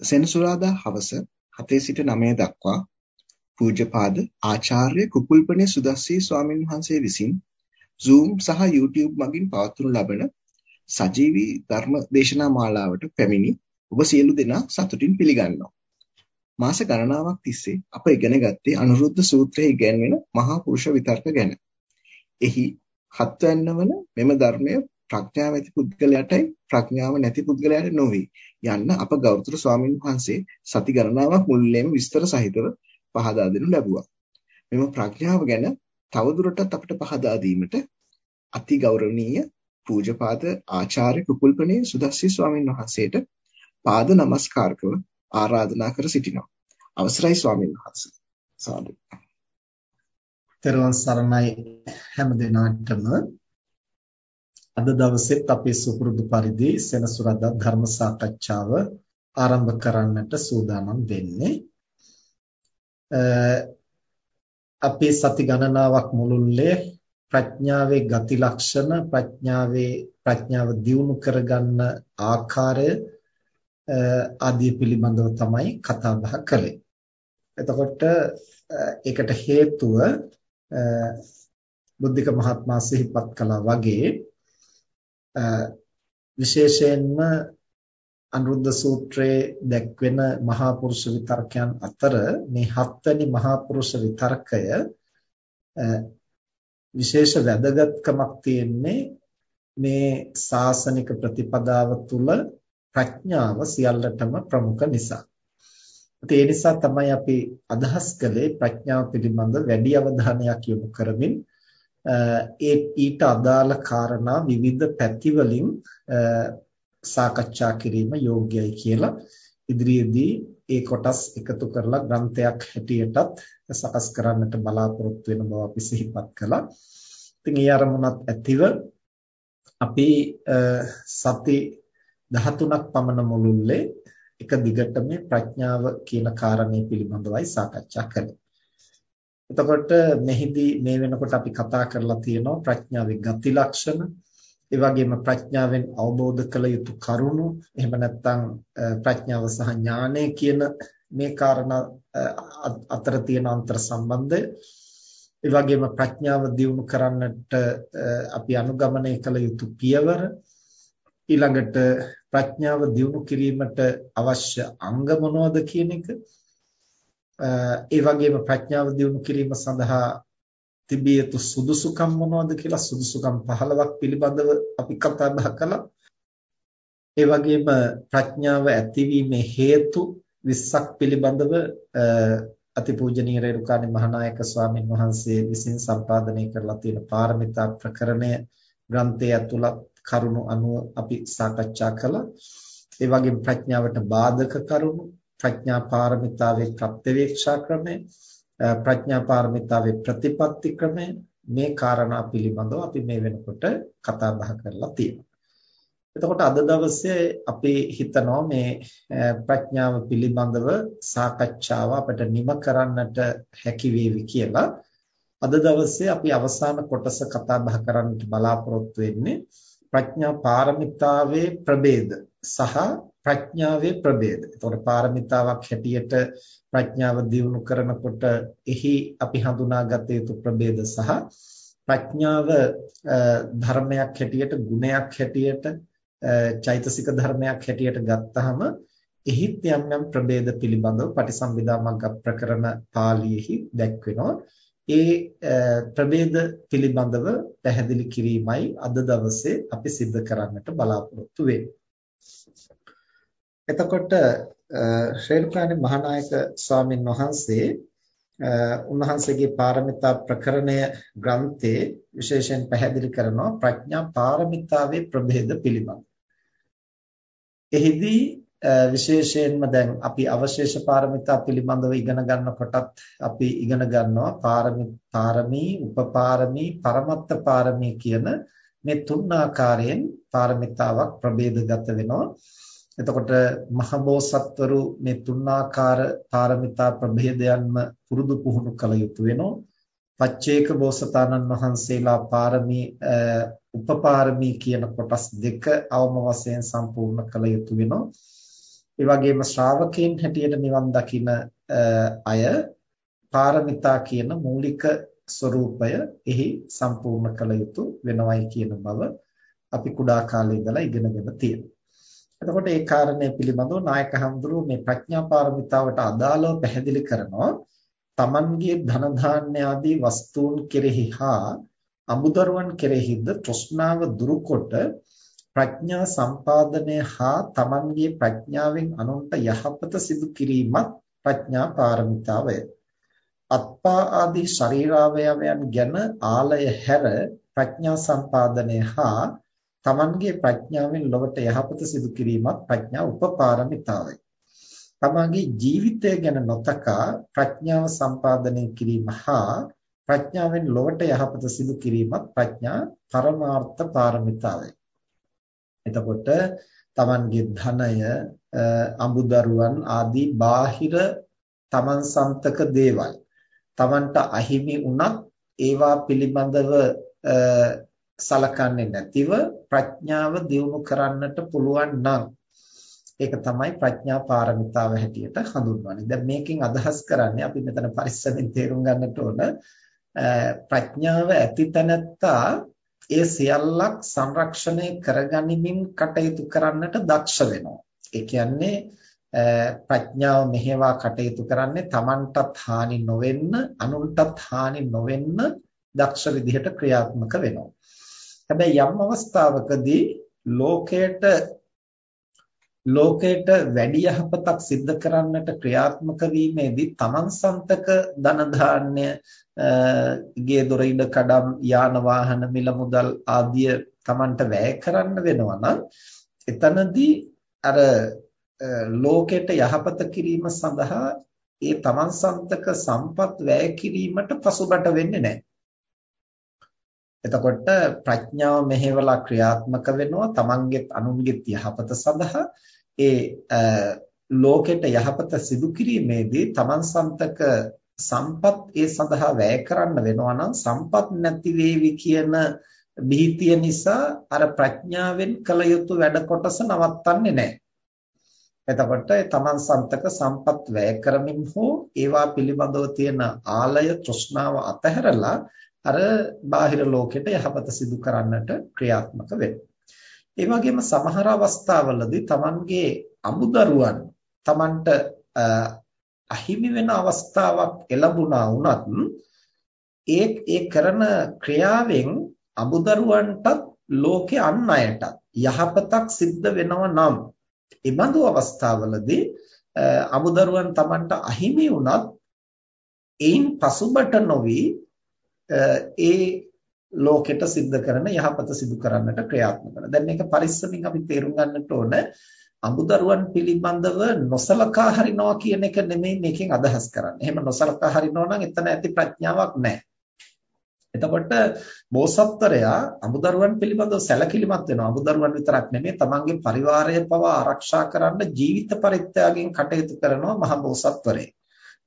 සෙනසුරාදා හවස 7 සිට 9 දක්වා පූජ්‍යපාද ආචාර්ය කුකුල්පනේ සුදස්සී ස්වාමින් වහන්සේ විසින් Zoom සහ YouTube මගින් පවත්වනු ලබන සජීවී ධර්ම දේශනා මාලාවට පැමිණි ඔබ සියලු දෙනා සතුටින් පිළිගන්නවා. මාස ගණනාවක් තිස්සේ අප ඉගෙන ගත්තේ අනුරුද්ධ සූත්‍රයේ ඉගැන්වෙන මහා පුරුෂ විතර්ක ගැන. එහි හත්වැන්න වන මෙම ධර්මය ප්‍රඥාව ඇති පුද්ගලයාටයි ප්‍රඥාව නැති පුද්ගලයාට නොවේ යන්න අප ගෞතම ස්වාමීන් වහන්සේ සති ගණනාවක් මුල්ලේම විස්තර සහිතව පහදා දෙනු ලැබුවා. මෙම ප්‍රඥාව ගැන තවදුරටත් අපිට පහදා දීමට අති ගෞරවනීය පූජපාද ආචාර්ය කුකුල්පනේ සුදස්සී ස්වාමීන් වහන්සේට පාද නමස්කාරකව ආරාධනා කර සිටිනවා. අවසරයි ස්වාමීන් වහන්සේ. සාදු. තෙරුවන් සරණයි හැම දිනාටම අද දවසෙත් අපේ සුපුරුදු පරිදි සෙනසුරාදා ධර්ම සාකච්ඡාව ආරම්භ කරන්නට සූදානම් වෙන්නේ. අපේ සති ගණනාවක් මුළුල්ලේ ප්‍රඥාවේ ගති ලක්ෂණ ප්‍රඥාවේ ප්‍රඥාව දියුණු කරගන්න ආකාරය ආදී පිළිබඳව තමයි කතා බහ කළේ. එතකොට ඒකට හේතුව බුද්ධික මහත්මයා සිහිපත් කළා වගේ විශේෂයෙන්ම අනුරුද්ධ සූත්‍රයේ දැක්වෙන මහා පුරුෂ විතර්කයන් අතර මේ හත්වෙනි මහා පුරුෂ විතර්කය විශේෂ වැදගත්කමක් තියෙන්නේ මේ සාසනික ප්‍රතිපදාව තුළ ප්‍රඥාව සියල්ලටම ප්‍රමුඛ නිසා. ඒ නිසා තමයි අපි අදහස් කළේ ප්‍රඥාව පිළිබඳ වැඩි අවධානයක් යොමු කරමින් ඒ ඊට අදාළ කාරණා විවිධ පැතිවලින් සාකච්ඡා කිරීම යෝග්‍යයි කියලා ඉදිරියේදී ඒ කොටස් එකතු කරලා ග්‍රන්ථයක් හැටියටත් සකස් කරන්නට බලාපොරොත්තු වෙන බව අපි සිහිපත් කළා. ඉතින් ඒ අරමුණත් ඇතිව අපි සති 13ක් පමණ මුළුල්ලේ එක දිගට මේ ප්‍රඥාව කියන කාරණේ පිළිබඳවයි සාකච්ඡා කළේ. එතකොට මෙහිදී මේ වෙනකොට අපි කතා කරලා තියෙනවා ප්‍රඥාවේ ගති ලක්ෂණ. ඒ වගේම ප්‍රඥාවෙන් අවබෝධ කළ යුතු කරුණු. එහෙම නැත්නම් ප්‍රඥාව සහ ඥානය කියන මේ කාරණා අතර තියෙන අන්තර් සම්බන්ධය. ඒ වගේම ප්‍රඥාව දියුණු කරන්නට අපි අනුගමනය කළ යුතු පියවර. ඊළඟට ප්‍රඥාව දියුණු කිරීමට අවශ්‍ය අංග මොනවද කියන එක. ඒ වගේම ප්‍රඥාව දියුණු කිරීම සඳහා තිබිය යුතු සුදුසුකම් මොනවද කියලා සුදුසුකම් 15ක් පිළිබඳව අපි කතා බහ කළා. ඒ වගේම ප්‍රඥාව ඇතිවීමේ හේතු 20ක් පිළිබඳව අතිපූජනීය රේරුකාණේ මහානායක ස්වාමීන් වහන්සේ විසින් සම්පාදනය කරලා තියෙන පාරමිතා ප්‍රකරණය ග්‍රන්ථය ඇතුළත් කරුණු අනුව අපි සාකච්ඡා කළා. ඒ වගේම ප්‍රඥාවට බාධක කරුණු ප්‍රඥා පාරමිතාවේ ප්‍රත්‍යවේක්ෂා ක්‍රමය ප්‍රඥා පාරමිතාවේ ප්‍රතිපත්ති ක්‍රමය මේ කාරණා පිළිබඳව අපි මේ වෙනකොට කතා බහ කරලා තියෙනවා. එතකොට අද දවසේ අපි හිතනවා මේ ප්‍රඥාව පිළිබඳව සාකච්ඡාව අපිට නිම කරන්නට හැකි වේවි කියලා. අද දවසේ අපි අවසාන කොටස කතා බහ කරන්නට බලාපොරොත්තු වෙන්නේ ප්‍රඥා පාරමිතාවේ ප්‍රභේද සහ ප්‍රඥාවේ ප්‍රභේද. එතකොට පාරමිතාවක් හැටියට ප්‍රඥාව දියුණු කරනකොට එහි අපි හඳුනාගත යුතු ප්‍රභේද සහ ප්‍රඥාව ධර්මයක් හැටියට ගුණයක් හැටියට චෛතසික ධර්මයක් හැටියට ගත්තහම එහිත් යම් යම් ප්‍රභේද පිළිබඳව පටිසම්භිදා මග්ග ප්‍රකරණ පාළියේහි දැක්වෙනවා. ඒ ප්‍රභේද පිළිබඳව පැහැදිලි කිරීමයි අද දවසේ අපි සිද්ධ කරන්නට බලාපොරොත්තු වෙන්නේ. එතකොට ශ්‍රේණිකාණේ මහානායක ස්වාමින් වහන්සේ උන්වහන්සේගේ පාරමිතා ප්‍රකරණය ග්‍රන්ථයේ විශේෂයෙන් පැහැදිලි කරනවා ප්‍රඥා පාරමිතාවේ ප්‍රභේද පිළිබඳ. එහිදී විශේෂයෙන්ම දැන් අපි අවශේෂ පාරමිතා පිළිබඳව ඉගෙන ගන්නකොටත් අපි ඉගෙන ගන්නවා පාරමී, උපපාරමී, පරමත්ත පාරමී කියන මේ තුන් ආකාරයෙන් පාරමිතාවක් ප්‍රභේදගත වෙනවා. එතකොට මහබෝසත්වරු මේ තුන්ආකාර පාරමිතා ප්‍රභේදයන්ම පුරුදු පුහුණු කළ යුතු වෙනවා. පච්චේක බෝසතාණන් වහන්සේලා පාරමී උපපාරමී කියන කොටස් දෙක අවම වශයෙන් සම්පූර්ණ කළ යුතු වෙනවා. ඒ වගේම ශ්‍රාවකයන් හැටියට නිවන් දකින අය පාරමිතා කියන මූලික ස්වરૂපය එහි සම්පූර්ණ කළ යුතු වෙනවයි කියන බව අපි කුඩා කාලේ ඉඳලා ඉගෙනගෙන තියෙනවා. එතකොට ඒ කාරණය පිළිබඳව නායක හඳුරු මේ ප්‍රඥා පාරමිතාවට අදාළව පැහැදිලි කරනවා. Tamanගේ ධන ධාන්‍ය ආදී වස්තුන් කෙරෙහි හා අමුදරුවන් කෙරෙහිද තෘෂ්ණාව දුරුකොට ප්‍රඥා සම්පාදනය හා Tamanගේ ප්‍රඥාවෙන් අනුන්ට යහපත සිදු කිරීමත් ප්‍රඥා පාරමිතාවය. අත්පා ආදී ශරීරාවයවයන් ගැන ආලය හැර ප්‍රඥා සම්පාදනය හා තමන්ගේ ප්‍රඥාවෙන් ලොවට යහපත සිදු කිරීමත් ප්‍රඥා උපපාරමිතාවයි. තමන්ගේ ජීවිතය ගැන නොතකා ප්‍රඥාව සම්පාදනය කිරීම හා ප්‍රඥාවෙන් ලොවට යහපත සිදු කිරීමත් ප්‍රඥා පරමාර්ථ පාරමිතාවයි. එතකොට තමන්ගේ ධනය, අඹදරුවන් ආදී බාහිර තමන් සන්තක දේවල් තමන්ට අහිමි වුණත් ඒවා පිළිබඳව සලකන්නේ නැතිව ප්‍රඥාව දියුණු කරන්නට පුළුවන් නම් ඒක තමයි ප්‍රඥා පාරමිතාව හැටියට හඳුන්වන්නේ. දැන් මේකෙන් අදහස් කරන්නේ අපි මෙතන පරිස්සමෙන් තේරුම් ගන්නට ඕන ප්‍රඥාව ඇති තැනැත්තා ඒ සියල්ලක් සංරක්ෂණය කරගනිමින් කටයුතු කරන්නට දක්ෂ වෙනවා. ඒ කියන්නේ ප්‍රඥාව මෙහෙවා කටයුතු කරන්නේ Tamanටත් හානි නොවෙන්න, අනුන්ටත් හානි නොවෙන්න දක්ෂ විදිහට ක්‍රියාත්මක වෙනවා. හැබැයි යම් අවස්ථාවකදී ලෝකයට ලෝකයට වැඩි යහපතක් සිද්ධ කරන්නට ක්‍රියාත්මක වීමේදී තමන් සන්තක ධන ධාන්‍ය ගේ දොර ඉඩ කඩම් යාන වාහන මිල මුදල් ආදිය තමන්ට වැය කරන්න වෙනවා නම් එතනදී අර ලෝකයට යහපත කිරීම සඳහා ඒ තමන් සන්තක සම්පත් වැය කිරීමට පසුබට වෙන්නේ නැහැ. එතකොට ප්‍රඥාව මෙහෙवला ක්‍රියාත්මක වෙනවා තමන්ගෙත් අනුන්ගෙත් යහපත සඳහා ඒ ලෝකෙට යහපත සිදු කිරීමේදී තමන් සම්තක සම්පත් ඒ සඳහා වැය කරන්න වෙනවා නම් සම්පත් නැති වේවි කියන බීතිය නිසා අර ප්‍රඥාවෙන් කළ යුතු වැඩ කොටස නවත්තන්නේ නැහැ. එතකොට තමන් සම්තක සම්පත් වැය කරමින් හෝ ඒවා පිළිබඳව තියෙන ආලය තෘෂ්ණාව අතහැරලා අර බාහිර ලෝකෙට යහපත සිදු කරන්නට ක්‍රියාත්මක වෙනවා. ඒ වගේම සමහර අවස්ථාවලදී Tamanගේ අමුදරුවන් Tamanට අහිමි වෙන අවස්ථාවක් එළඹුණා වුණත් ඒ ඒ කරන ක්‍රියාවෙන් අමුදරුවන්ටත් ලෝකේ අන් අයටත් යහපතක් සිද්ධ වෙනවා නම් ඒ බඳු අවස්ථාවලදී අමුදරුවන් Tamanට අහිමි වුණත් ඒන් පසුබට නොවි ඒ ලෝකෙට සිද්ධ කරන යහපත සිදු කරන්නට ක්‍රියාත්මක කරනවා. දැන් මේක පරිස්සමින් අපි තේරුම් ගන්නට ඕන අමුදරුවන් පිළිබඳව නොසලකා හරිනවා කියන එක නෙමෙයි මේකෙන් අදහස් කරන්නේ. එහෙම නොසලකා හරිනවා නම් එතන ඇති ප්‍රඥාවක් නැහැ. එතකොට බෝසත්තරයා අමුදරුවන් පිළිබඳව සැලකිලිමත් වෙනවා. අමුදරුවන් විතරක් නෙමෙයි තමන්ගේ පරිවාරය පවා ආරක්ෂා කරන්න ජීවිත පරිත්‍යාගයෙන් කටයුතු කරනවා මහ බෝසත්වරේ.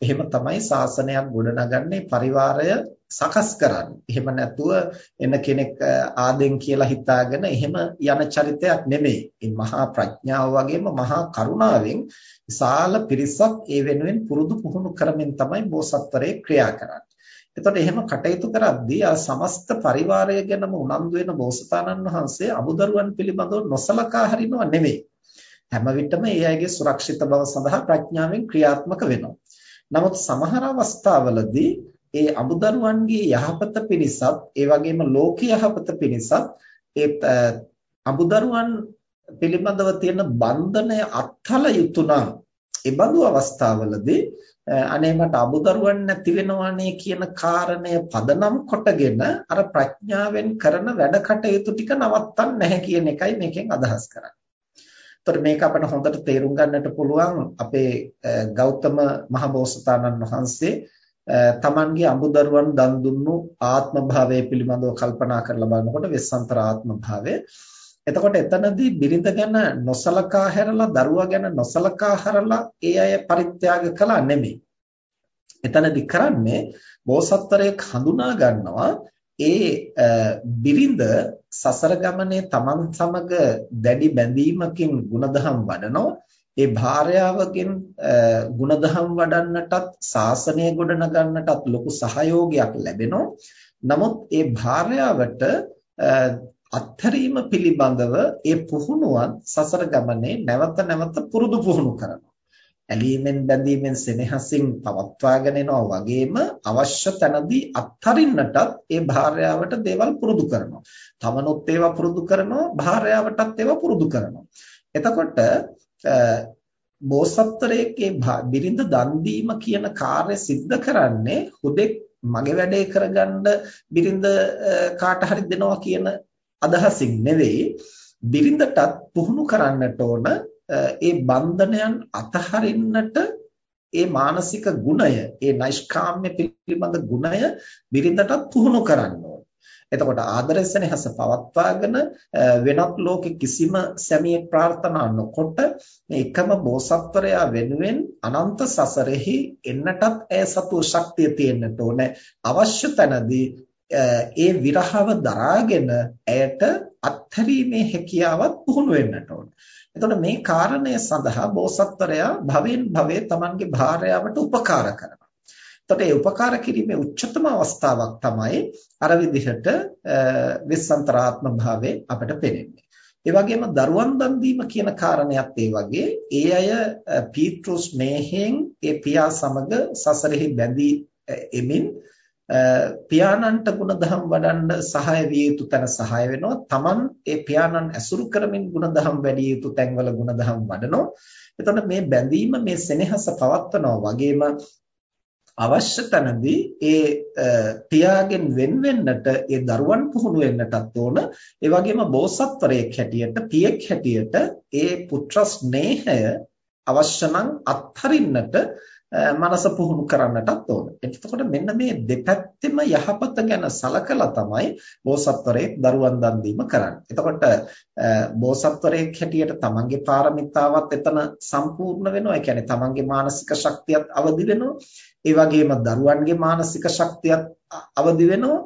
එහෙම තමයි ශාසනයක් ගොඩනගන්නේ පරිවාරය සකස් කරන්නේ. එහෙම නැතුව එන කෙනෙක් ආදෙන් කියලා හිතාගෙන එහෙම යන චරිතයක් නෙමෙයි. මේ මහා ප්‍රඥාව වගේම මහා කරුණාවෙන් විශාල පිරිසක් ඒ වෙනුවෙන් පුරුදු පුහුණු කරමින් තමයි බෝසත්වරේ ක්‍රියා කරන්නේ. එතකොට එහෙම කටයුතු කරද්දී ආ සමස්ත පරිවාරය ගැනම උනන්දු වෙන බෝසතාණන් වහන්සේ අමුදරුවන් පිළිබඳව නොසලකා හරිනව නෙමෙයි. හැම විටම ඒ අයගේ සුරක්ෂිත බව සඳහා ප්‍රඥාවෙන් ක්‍රියාත්මක වෙනවා. නමුත් සමහර අවස්ථාවලදී ඒ අමුදරුවන්ගේ යහපත පිණිසත් ඒ වගේම ලෝකීය යහපත පිණිසත් ඒ අමුදරුවන් පිළිබඳව තියෙන බන්ධනය අත්හල යුතු නම් ඒ බඳු අවස්ථාවලදී අනේ මට අමුදරුවන් නැති වෙනවනේ කියන කාරණය පදනම් කොටගෙන අර ප්‍රඥාවෙන් කරන වැඩ කටයුතු ටික නවත්තන්න නැහැ කියන එකයි මේකෙන් අදහස් කරන්නේ. එතකොට මේක අපිට හොඳට තේරුම් ගන්නට පුළුවන් අපේ ගෞතම මහබෝසතාණන් වහන්සේ තමන්ගේ අමුදරුවන් දන් දුන්නු ආත්ම භාවය පිළිබඳව කල්පනා කරලා බලනකොට වෙස්සන්තර ආත්ම භාවය එතකොට එතනදී බිරිඳ ගැන නොසලකා හැරලා දරුවා ගැන නොසලකා හරලා ඒ අය පරිත්‍යාග කළා නෙමෙයි. එතනදී කරන්නේ බෝසත්තරයෙක් හඳුනා ගන්නවා ඒ බිරිඳ සසර ගමනේ Taman සමග දැඩි බැඳීමකින් ಗುಣධම් වඩනෝ ඒ භාර්යාවගෙන් ಗುಣධම් වඩන්නටත් සාසනය ගොඩනගන්නටත් ලොකු සහයෝගයක් ලැබෙනෝ නමුත් ඒ භාර්යාවට අත්හැරීම පිළිබඳව ඒ පුහුණුවත් සසර ගමනේ නැවත නැවත පුරුදු පුහුණු කරනවා. ඇලීමෙන් බැඳීමෙන් සෙනෙහසින් පවත්වාගෙන යනවා වගේම අවශ්‍ය තැනදී අත්හරින්නටත් ඒ භාර්යාවට දේවල් පුරුදු කරනවා. තමනුත් ඒවා පුරුදු කරනවා, භාර්යාවටත් ඒවා පුරුදු කරනවා. එතකොට බෝසත්තරයේ බිරිඳ දන් දීම කියන කාර්ය સિદ્ધ කරන්නේ හුදෙක් මගේ වැඩේ කරගන්න බිරිඳ කාට හරි දෙනවා කියන අදහසින් නෙවෙයි බිරිඳටත් පුහුණු කරන්නට ඕන ඒ බන්ධනයන් අතහරින්නට ඒ මානසික ගුණය, ඒ නෛෂ්කාම්‍ය පිළිබඳ ගුණය බිරිඳටත් පුහුණු කරන්න ඕන. එතකොට ආදරය සෙනෙහස පවත්වාගෙන වෙනත් ලෝකෙ කිසිම සැමියෙක් ප්‍රාර්ථනා නොකොට මේ එකම බෝසත්වරයා වෙනුවෙන් අනන්ත සසරෙහි එන්නටත් ඇය සතු ශක්තිය තියෙන්නට ඕනේ. අවශ්‍ය තැනදී ඒ විරහව දරාගෙන ඇයට අත්හැරීමේ හැකියාවත් පුහුණු වෙන්නට ඕනේ. එතකොට මේ කාරණය සඳහා බෝසත්වරයා භවෙන් භවයේ Tamanගේ භාර්යාවට උපකාර කරනවා. එතකොට ඒ උපකාර කිරීමේ උච්චතම අවස්ථාවක් තමයි අර විදිහට විස්සන්තරාත්ම භාවයේ අපිට පෙනෙන්නේ. ඒ වගේම දරුවන් දන් දීම කියන කාරණයක් ඒ වගේ ඒ අය පීට්‍රොස් මේහෙන් ඒ පියා සමග සසරෙහි බැඳී එමින් පියාණන්ට ගුණධම් වඩන්න සහාය විය යුතු තැන සහාය වෙනවා. Taman ඒ පියාණන් ඇසුරු කරමින් ගුණධම් වැඩි යුතු තැන්වල ගුණධම් වඩනවා. එතකොට මේ බැඳීම මේ සෙනෙහස පවත්වනවා වගේම අවශ්‍ය තැනදී ඒ පියාගෙන් වෙන් වෙන්නට ඒ දරුවන් පුහුණු වෙන්නටත් ඕන ඒ වගේම බෝසත්වරයෙක් හැටියට පියෙක් හැටියට ඒ පුත්‍ර ස්නේහය අවශ්‍ය නම් අත්හරින්නට මනස පුහුණු කරන්නටත් ඕන. එතකොට මෙන්න මේ දෙපැත්තෙම යහපත ගැන සලකලා තමයි බෝසත්වරයෙක් දරුවන් දන් දීම කරන්නේ. එතකොට බෝසත්වරයෙක් හැටියට තමන්ගේ පාරමිතාවත් එතන සම්පූර්ණ වෙනවා. ඒ කියන්නේ තමන්ගේ මානසික ශක්තියත් අවදි වෙනවා. ඒ වගේම දරුවන්ගේ මානසික ශක්තියත් අවදි වෙනවා.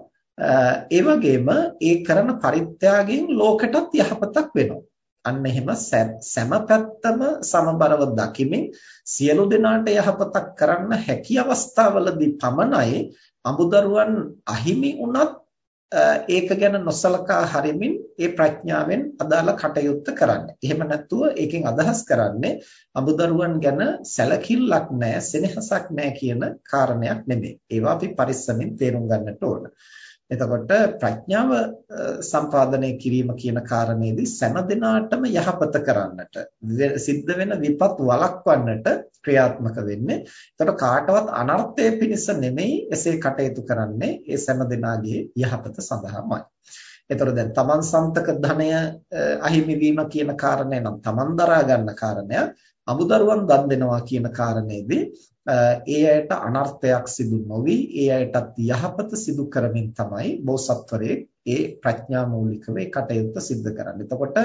ඒ වගේම ඒ කරන පරිත්‍යාගයෙන් ලෝකෙටත් යහපතක් වෙනවා. අන්න එහෙම සෑම පැත්තම සමබරව දකිමින් සියලු දෙනාට යහපතක් කරන්න හැකි අවස්ථාවලදී පමණයි අමුදරුවන් අහිමි වුණත් ඒක ගැන නොසලකා හරිමින් ඒ ප්‍රඥාවෙන් අදාළ කටයුත්ත කරන්නේ. එහෙම නැත්තුව ඒකෙන් අදහස් කරන්නේ අමුදරුවන් ගැන සැලකිල්ලක් නැහැ, සෙනෙහසක් නැහැ කියන කාරණයක් නෙමෙයි. ඒවා අපි පරිස්සමින් තේරුම් ගන්නට ඕන. එතකොට ප්‍රඥාව සම්පාදනය කිරීම කියන කාරණේදී සෑම දිනාටම යහපත කරන්නට සිද්ධ වෙන විපත් වළක්වන්නට ක්‍රියාත්මක වෙන්නේ. එතකොට කාටවත් අනර්ථය පිණිස නෙමෙයි එසේ කටයුතු කරන්නේ ඒ සෑම දිනාගේ යහපත සඳහාමයි. එතකොට දැන් තමන් සම්තක ධනය අහිමි වීම කියන කාරණය නම් තමන් දරා ගන්න කාරණයක්. අමුදරුවන් දන් දෙනවා කියන කාරණේදී ඒ අයට අනර්ථයක් සිදු නොවි ඒ අයටත් යහපත සිදු කරමින් තමයි බෝසත්වරේ ඒ ප්‍රඥා මූලිකව ඒ කටයුත්ත සිද්ධ කරන්නේ. එතකොට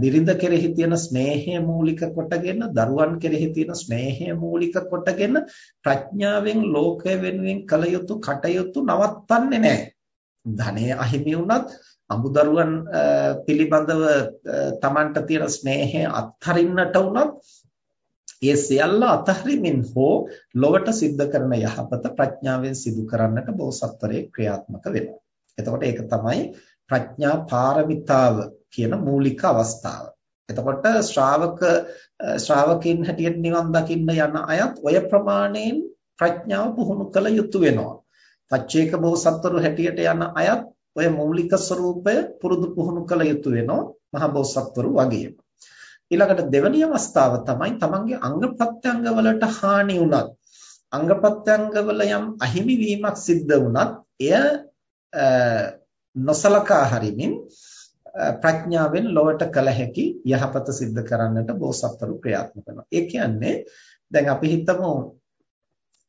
බිරිඳ කෙරෙහි තියෙන ස්නේහය මූලික කොටගෙන දරුවන් කෙරෙහි තියෙන ස්නේහය මූලික කොටගෙන ප්‍රඥාවෙන් ලෝකය වෙනුවෙන් කළ යුතු කටයුතු නවත්තන්නේ නැහැ. ධනය අහිමි වුණත් අමුදරුවන් පිළිබඳව Tamanට තියෙන ස්නේහය අත්හරින්නට උනත් ඒ සියල්ල අතහරිමින් හෝ ලොවට සිද්ධ කරන යහපත ප්‍රඥාවෙන් සිදු කරන්නට බෝසත්වරේ ක්‍රියාත්මක වෙනවා. එතකොට ඒක තමයි ප්‍රඥා පාරමිතාව කියන මූලික අවස්ථාව. එතකොට ශ්‍රාවක ශ්‍රාවකින් හැටියට නිවන් දකින්න යන අයත් ඔය ප්‍රමාණයෙන් ප්‍රඥාව පුහුණු කළ යුතු වෙනවා. පච්චේක බෝසත්වරු හැටියට යන අයත් ඔය මූලික ස්වરૂපය පුරුදු පුහුණු කළ යුතු වෙනවා මහ බෝසත්වරු වගේම. ඊළඟට දෙවැනි අවස්ථාව තමයි තමන්ගේ අංග ප්‍රත්‍යංග වලට හානි වුණත් අංග ප්‍රත්‍යංග වල යම් අහිමි වීමක් සිද්ධ වුණත් එය නොසලකා හරිමින් ප්‍රඥාවෙන් ලොවට කළ හැකි යහපත සිද්ධ කරන්නට බෝසත්වරු ක්‍රියාත්මක වෙනවා. ඒ කියන්නේ දැන් අපි හිතමු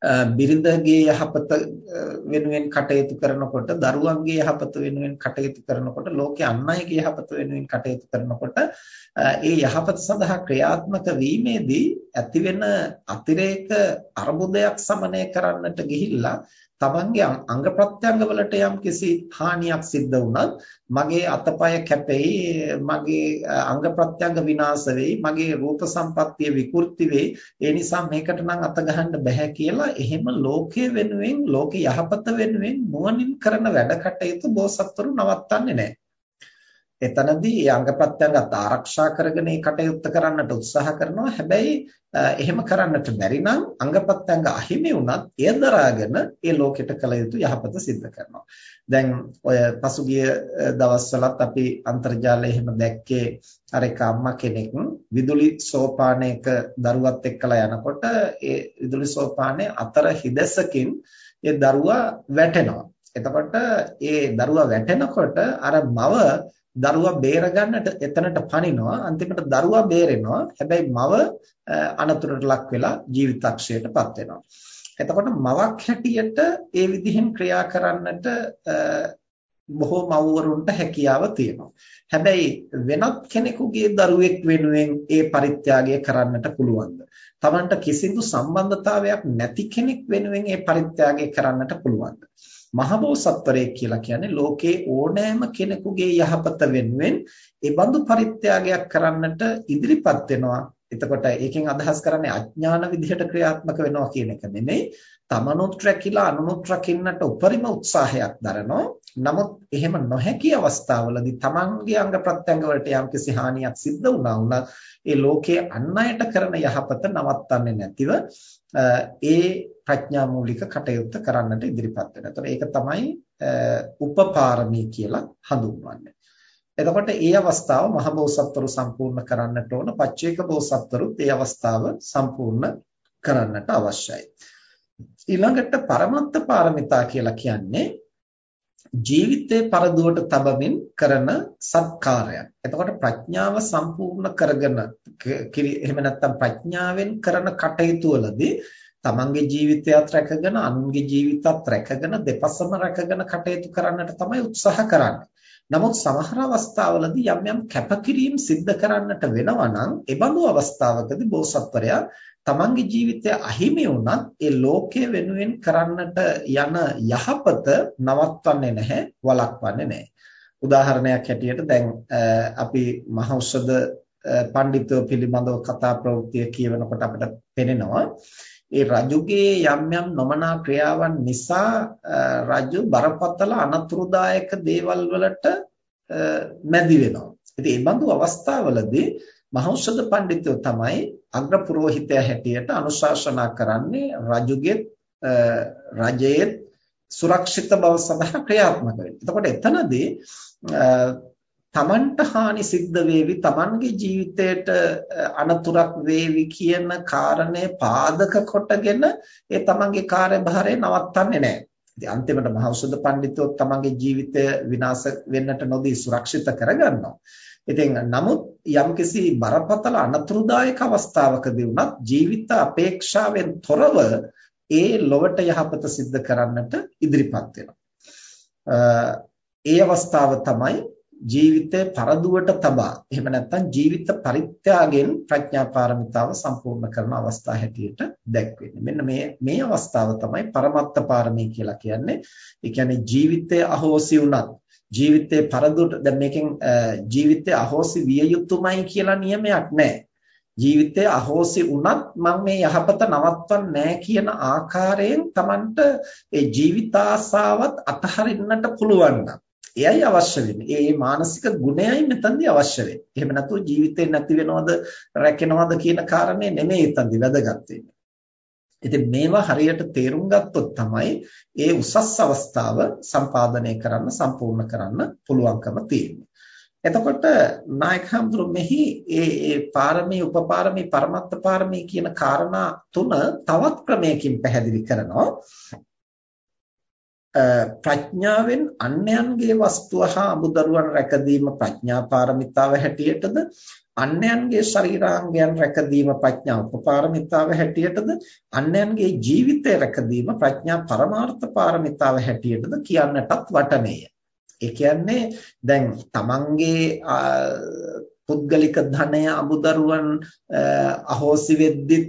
බිරිඳගේ යහපත වෙනුවෙන් කටයුතු කරනකොට දරුවන්ගේ යහපත වෙනුවෙන් කටයුතු කරනකොට ලෝකයේ අන් අයගේ යහපත වෙනුවෙන් කටයුතු කරනකොට ඒ යහපත සඳහා ක්‍රියාත්මක වීමේදී ඇතිවෙන අතිරේක අර්බුදයක් සමනය කරන්නට ගිහිල්ලා තමන්ගේ අංග ප්‍රත්‍යංග වලට යම් කිසි හානියක් සිද්ධ වුණත් මගේ අතපය කැපෙයි මගේ අංග ප්‍රත්‍යංග විනාශ වෙයි මගේ රූප සම්පත්තිය විකෘති වෙයි. ඒ නිසා මේකට නම් අත ගහන්න බෑ කියලා එහෙම ලෝකයේ වෙනුවෙන් ලෝක යහපත වෙනුවෙන් නුවණින් කරන වැඩ කටයුතු බෝසත්තුරු නවත්තන්නේ නැහැ. එතනදී ඒ අංග ප්‍රත්‍යංගත් ආරක්ෂා කරගෙන ඒ කටයුත්ත කරන්නට උත්සාහ කරනවා. හැබැයි එහෙම කරන්නට බැරි නම් අංග ප්‍රත්‍යංග අහිමි වුණත් එය දරාගෙන ඒ ලෝකෙට කළ යුතු යහපත සිද්ධ කරනවා. දැන් ඔය පසුගිය දවස්වලත් අපි අන්තර්ජාලයේ එහෙම දැක්කේ අර එක අම්මා කෙනෙක් විදුලි සෝපානයක දරුවත් එක්කලා යනකොට ඒ විදුලි සෝපානයේ අතර හිදසකින් ඒ දරුවා වැටෙනවා. එතකොට ඒ දරුවා වැටෙනකොට අර මව දරුවා බේරගන්නට එතනට පනිනවා. අන්තිමට දරුවා බේරෙනවා. හැබැයි මව අනතුරට ලක් වෙලා ජීවිතක්ෂයටපත් වෙනවා. එතකොට මවක් හැටියට ඒ විදිහෙන් ක්‍රියා කරන්නට බොහෝ මව්වරුන්ට හැකියාව තියෙනවා. හැබැයි වෙනත් කෙනෙකුගේ දරුවෙක් වෙනුවෙන් ඒ පරිත්‍යාගය කරන්නට පුළුවන්ද? Tamanට කිසිදු සම්බන්ධතාවයක් නැති කෙනෙක් වෙනුවෙන් ඒ පරිත්‍යාගය කරන්නට පුළුවන්ද? මහබෝසත්වරයෙක් කියලා කියන්නේ ලෝකේ ඕනෑම කෙනෙකුගේ යහපත වෙනුවෙන් ඒ බඳු පරිත්‍යාගයක් කරන්නට ඉදිරිපත් වෙනවා. එතකොට ඒකෙන් අදහස් කරන්නේ අඥාන විදිහට ක්‍රියාත්මක වෙනවා කියන එක නෙමෙයි. තමනුත් රැකිලා අනුනුත් රකින්නට උපරිම උත්සාහයක් දරනවා. නමුත් එහෙම නොහැකි අවස්ථාවලදී තමන්ගේ අංග ප්‍රත්‍යංග වලට යම්කිසි හානියක් සිද්ධ වුණා වුණත් ඒ ලෝකයේ අන් අයට කරන යහපත නවත්තන්නේ නැතිව ඒ ප්‍රඥා මූලික කටයුත්ත කරන්නට ඉදිරිපත් වෙනවා. එතකොට ඒක තමයි උපපාරමී කියලා හඳුන්වන්නේ. එතකොට ඒ අවස්ථාව මහබෝසත්වරු සම්පූර්ණ කරන්නට ඕන පච්චේක බෝසත්වරුත් ඒ අවස්ථාව සම්පූර්ණ කරන්නට අවශ්‍යයි. ඊළඟට පරමත්ත පාරමිතා කියලා කියන්නේ ජීවිතේ පරදුවට තබමින් කරන සත්කාරයක්. එතකොට ප්‍රඥාව සම්පූර්ණ කරගෙන එහෙම නැත්නම් ප්‍රඥාවෙන් කරන කටයුතු වලදී තමන්ගේ ජීවිතයත් රැකගෙන අනුන්ගේ ජීවිතත් රැකගෙන දෙපසම රැකගෙන කටයුතු කරන්නට තමයි උත්සාහ කරන්නේ. නමුත් සමහර අවස්ථාවලදී යම් යම් කැපකිරීම් සිද්ධ කරන්නට වෙනවා නම් ඒ බඳු අවස්ථාවකදී බෝසත්වරයා තමන්ගේ ජීවිතය අහිමි වුණත් ඒ ලෝකයේ වෙනුවෙන් කරන්නට යන යහපත නවත්වන්නේ නැහැ වළක්වන්නේ නැහැ. උදාහරණයක් හැටියට දැන් අපි මහෞෂධ පඬිතුව පිළිබඳව කතා ප්‍රවෘත්තිය කියවනකොට අපිට පෙනෙනවා ඒ රජුගේ යම් යම් නොමනා ක්‍රියාවන් නිසා රජු බරපතල අනතුරුදායක දේවල් වලට මැදි වෙනවා. ඉතින් මේ බඳු අවස්ථාවලදී මහෞෂධ පඬිතුයෝ තමයි අග්‍ර පුරোহিতයා හැටියට අනුශාසනා කරන්නේ රජුගේ රජයේ සුරක්ෂිත බව සඳහා ක්‍රියාත්මක වෙන්න. එතකොට එතනදී තමන්ට හානි සිද්ධ වේවි තමන්ගේ ජීවිතයට අනතුරක් වේවි කියන කාරණය පාදක කොටගෙන ඒ තමන්ගේ කාර්යභාරය නවත්තන්නේ නැහැ. ඉතින් අන්තිමට මහෞෂධ පඬිතුත් තමන්ගේ ජීවිතය විනාශ වෙන්නට නොදී සුරක්ෂිත කරගන්නවා. ඉතින් නමුත් යම්කිසි බරපතල අනතුරුදායක අවස්ථාවකදී වුණත් ජීවිත අපේක්ෂාවෙන් තොරව ඒ ලොවට යහපත සිද්ධ කරන්නට ඉදිරිපත් වෙනවා. ඒ අවස්ථාව තමයි ජීවිතේ පරදුවට තබා එහෙම නැත්නම් ජීවිත පරිත්‍යාගයෙන් ප්‍රඥා පාරමිතාව සම්පූර්ණ කරන අවස්ථා හැටියට දැක්වෙන්නේ. මෙන්න මේ මේ අවස්ථාව තමයි පරමත්ත පාරමී කියලා කියන්නේ. ඒ කියන්නේ ජීවිතය අහෝසි වුණත් ජීවිතේ පරදුවට දැන් මේකෙන් ජීවිතය අහෝසි විය යුතුමයි කියලා නියමයක් නැහැ. ජීවිතය අහෝසි වුණත් මම මේ යහපත නවත්වන්නේ නැහැ කියන ආකාරයෙන් Tamanට ඒ ජීවිතාසාවත් අතහරින්නට පුළුවන් නම් එයයි අවශ්‍ය වෙන්නේ. ඒ මානසික ගුණයයි මෙතනදී අවශ්‍ය වෙන්නේ. එහෙම නැතුව ජීවිතේ නැති වෙනවද, රැකෙනවද කියන කාරණේ නෙමෙයි එතනදී වැදගත් වෙන්නේ. ඉතින් මේවා හරියට තේරුම් ගත්තොත් තමයි ඒ උසස් අවස්ථාව සම්පාදනය කරන්න සම්පූර්ණ කරන්න පුළුවන්කම තියෙන්නේ. එතකොට නායක හඳුරු මෙහි ඒ ඒ පාරමී උපපාරමී පරමත්ත පාරමී කියන කාරණා තුන තවත් ක්‍රමයකින් පැහැදිලි කරනවා. ප්‍රඥාවෙන් අන්‍යයන්ගේ වස්තුව හා අමුදරුවන් රැකදීම ප්‍රඥා පාරමිතාව හැටියටද අන්‍යයන්ගේ ශරීරාංගයන් රැකදීම ප්‍රඥා උපපාරමිතාව හැටියටද අන්‍යයන්ගේ ජීවිතය රැකදීම ප්‍රඥා පරමාර්ථ පාරමිතාව හැටියටද කියන්නටත් වටනේය. ඒ කියන්නේ දැන් තමන්ගේ පුද්ගලික ධනය අමුදරුවන් අහෝසි වෙද්දිත්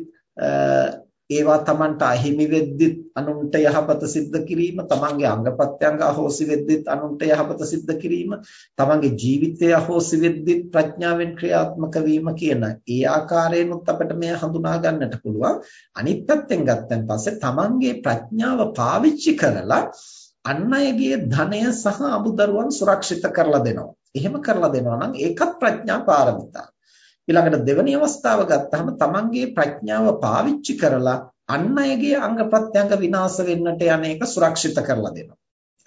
ඒවා Tamanට අහිමි වෙද්දිත් අනුන්ට යහපත සිද්ධ කිරීම, Tamanගේ අංග ප්‍රත්‍යංග අහෝසි වෙද්දිත් අනුන්ට යහපත සිද්ධ කිරීම, Tamanගේ ජීවිතය අහෝසි වෙද්දිත් ප්‍රඥාවෙන් ක්‍රියාත්මක වීම කියන ඒ ආකාරයෙන්ුත් අපිට මෙය හඳුනා ගන්නට පුළුවන්. අනිත් පැත්තෙන් ගත්තන් පස්සේ Tamanගේ ප්‍රඥාව පාවිච්චි කරලා අන් අයගේ ධනය සහ අමුදරුවන් සුරක්ෂිත කරලා දෙනවා. එහෙම කරලා දෙනවා නම් ඒකත් ප්‍රඥා පාරමිතා. ඊළඟට දෙවෙනි අවස්ථාව ගත්තහම තමන්ගේ ප්‍රඥාව පාවිච්චි කරලා අන් අයගේ අංග ප්‍රත්‍යංග විනාශ වෙන්නට යන එක සුරක්ෂිත කරලා දෙනවා.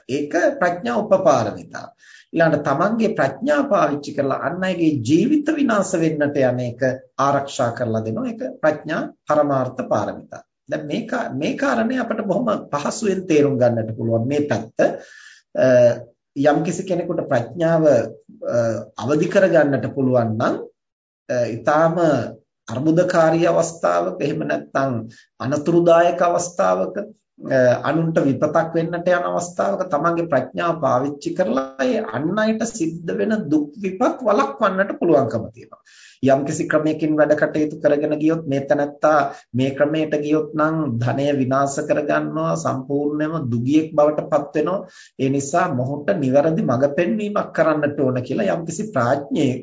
ඒක ප්‍රඥා උපපාරමිතා. ඊළඟට තමන්ගේ ප්‍රඥා පාවිච්චි කරලා අන් අයගේ ජීවිත විනාශ වෙන්නට යන එක ආරක්ෂා කරලා දෙනවා. ඒක ප්‍රඥා පරමාර්ථ පාරමිතා. දැන් මේක මේ කාරණේ අපිට බොහොම පහසුවෙන් තේරුම් ගන්නට පුළුවන් මේ පැත්ත. යම්කිසි කෙනෙකුට ප්‍රඥාව අවදි කරගන්නට පුළුවන් නම් ඊටාම අර්බුදකාරී අවස්ථාවක එහෙම නැත්නම් අනතුරුදායක අවස්ථාවක අනුන්ට විපතක් වෙන්නට යන අවස්ථාවක තමන්ගේ ප්‍රඥාව පාවිච්චි කරලා ඒ අන් අයට සිද්ධ වෙන දුක් විපත් වළක්වන්නට පුළුවන්කම තියෙනවා. යම්කිසි ක්‍රමයකින් වැඩ කටයුතු කරගෙන ගියොත් මේ තනත්තා මේ ක්‍රමයට ගියොත් නම් ධනය විනාශ කරගන්නවා සම්පූර්ණයෙන්ම දුගියෙක් බවට පත් වෙනවා. ඒ නිසා මොහොත නිවැරදි මඟ පෙන්වීමක් කරන්නට ඕන කියලා යම්කිසි ප්‍රඥයෙක්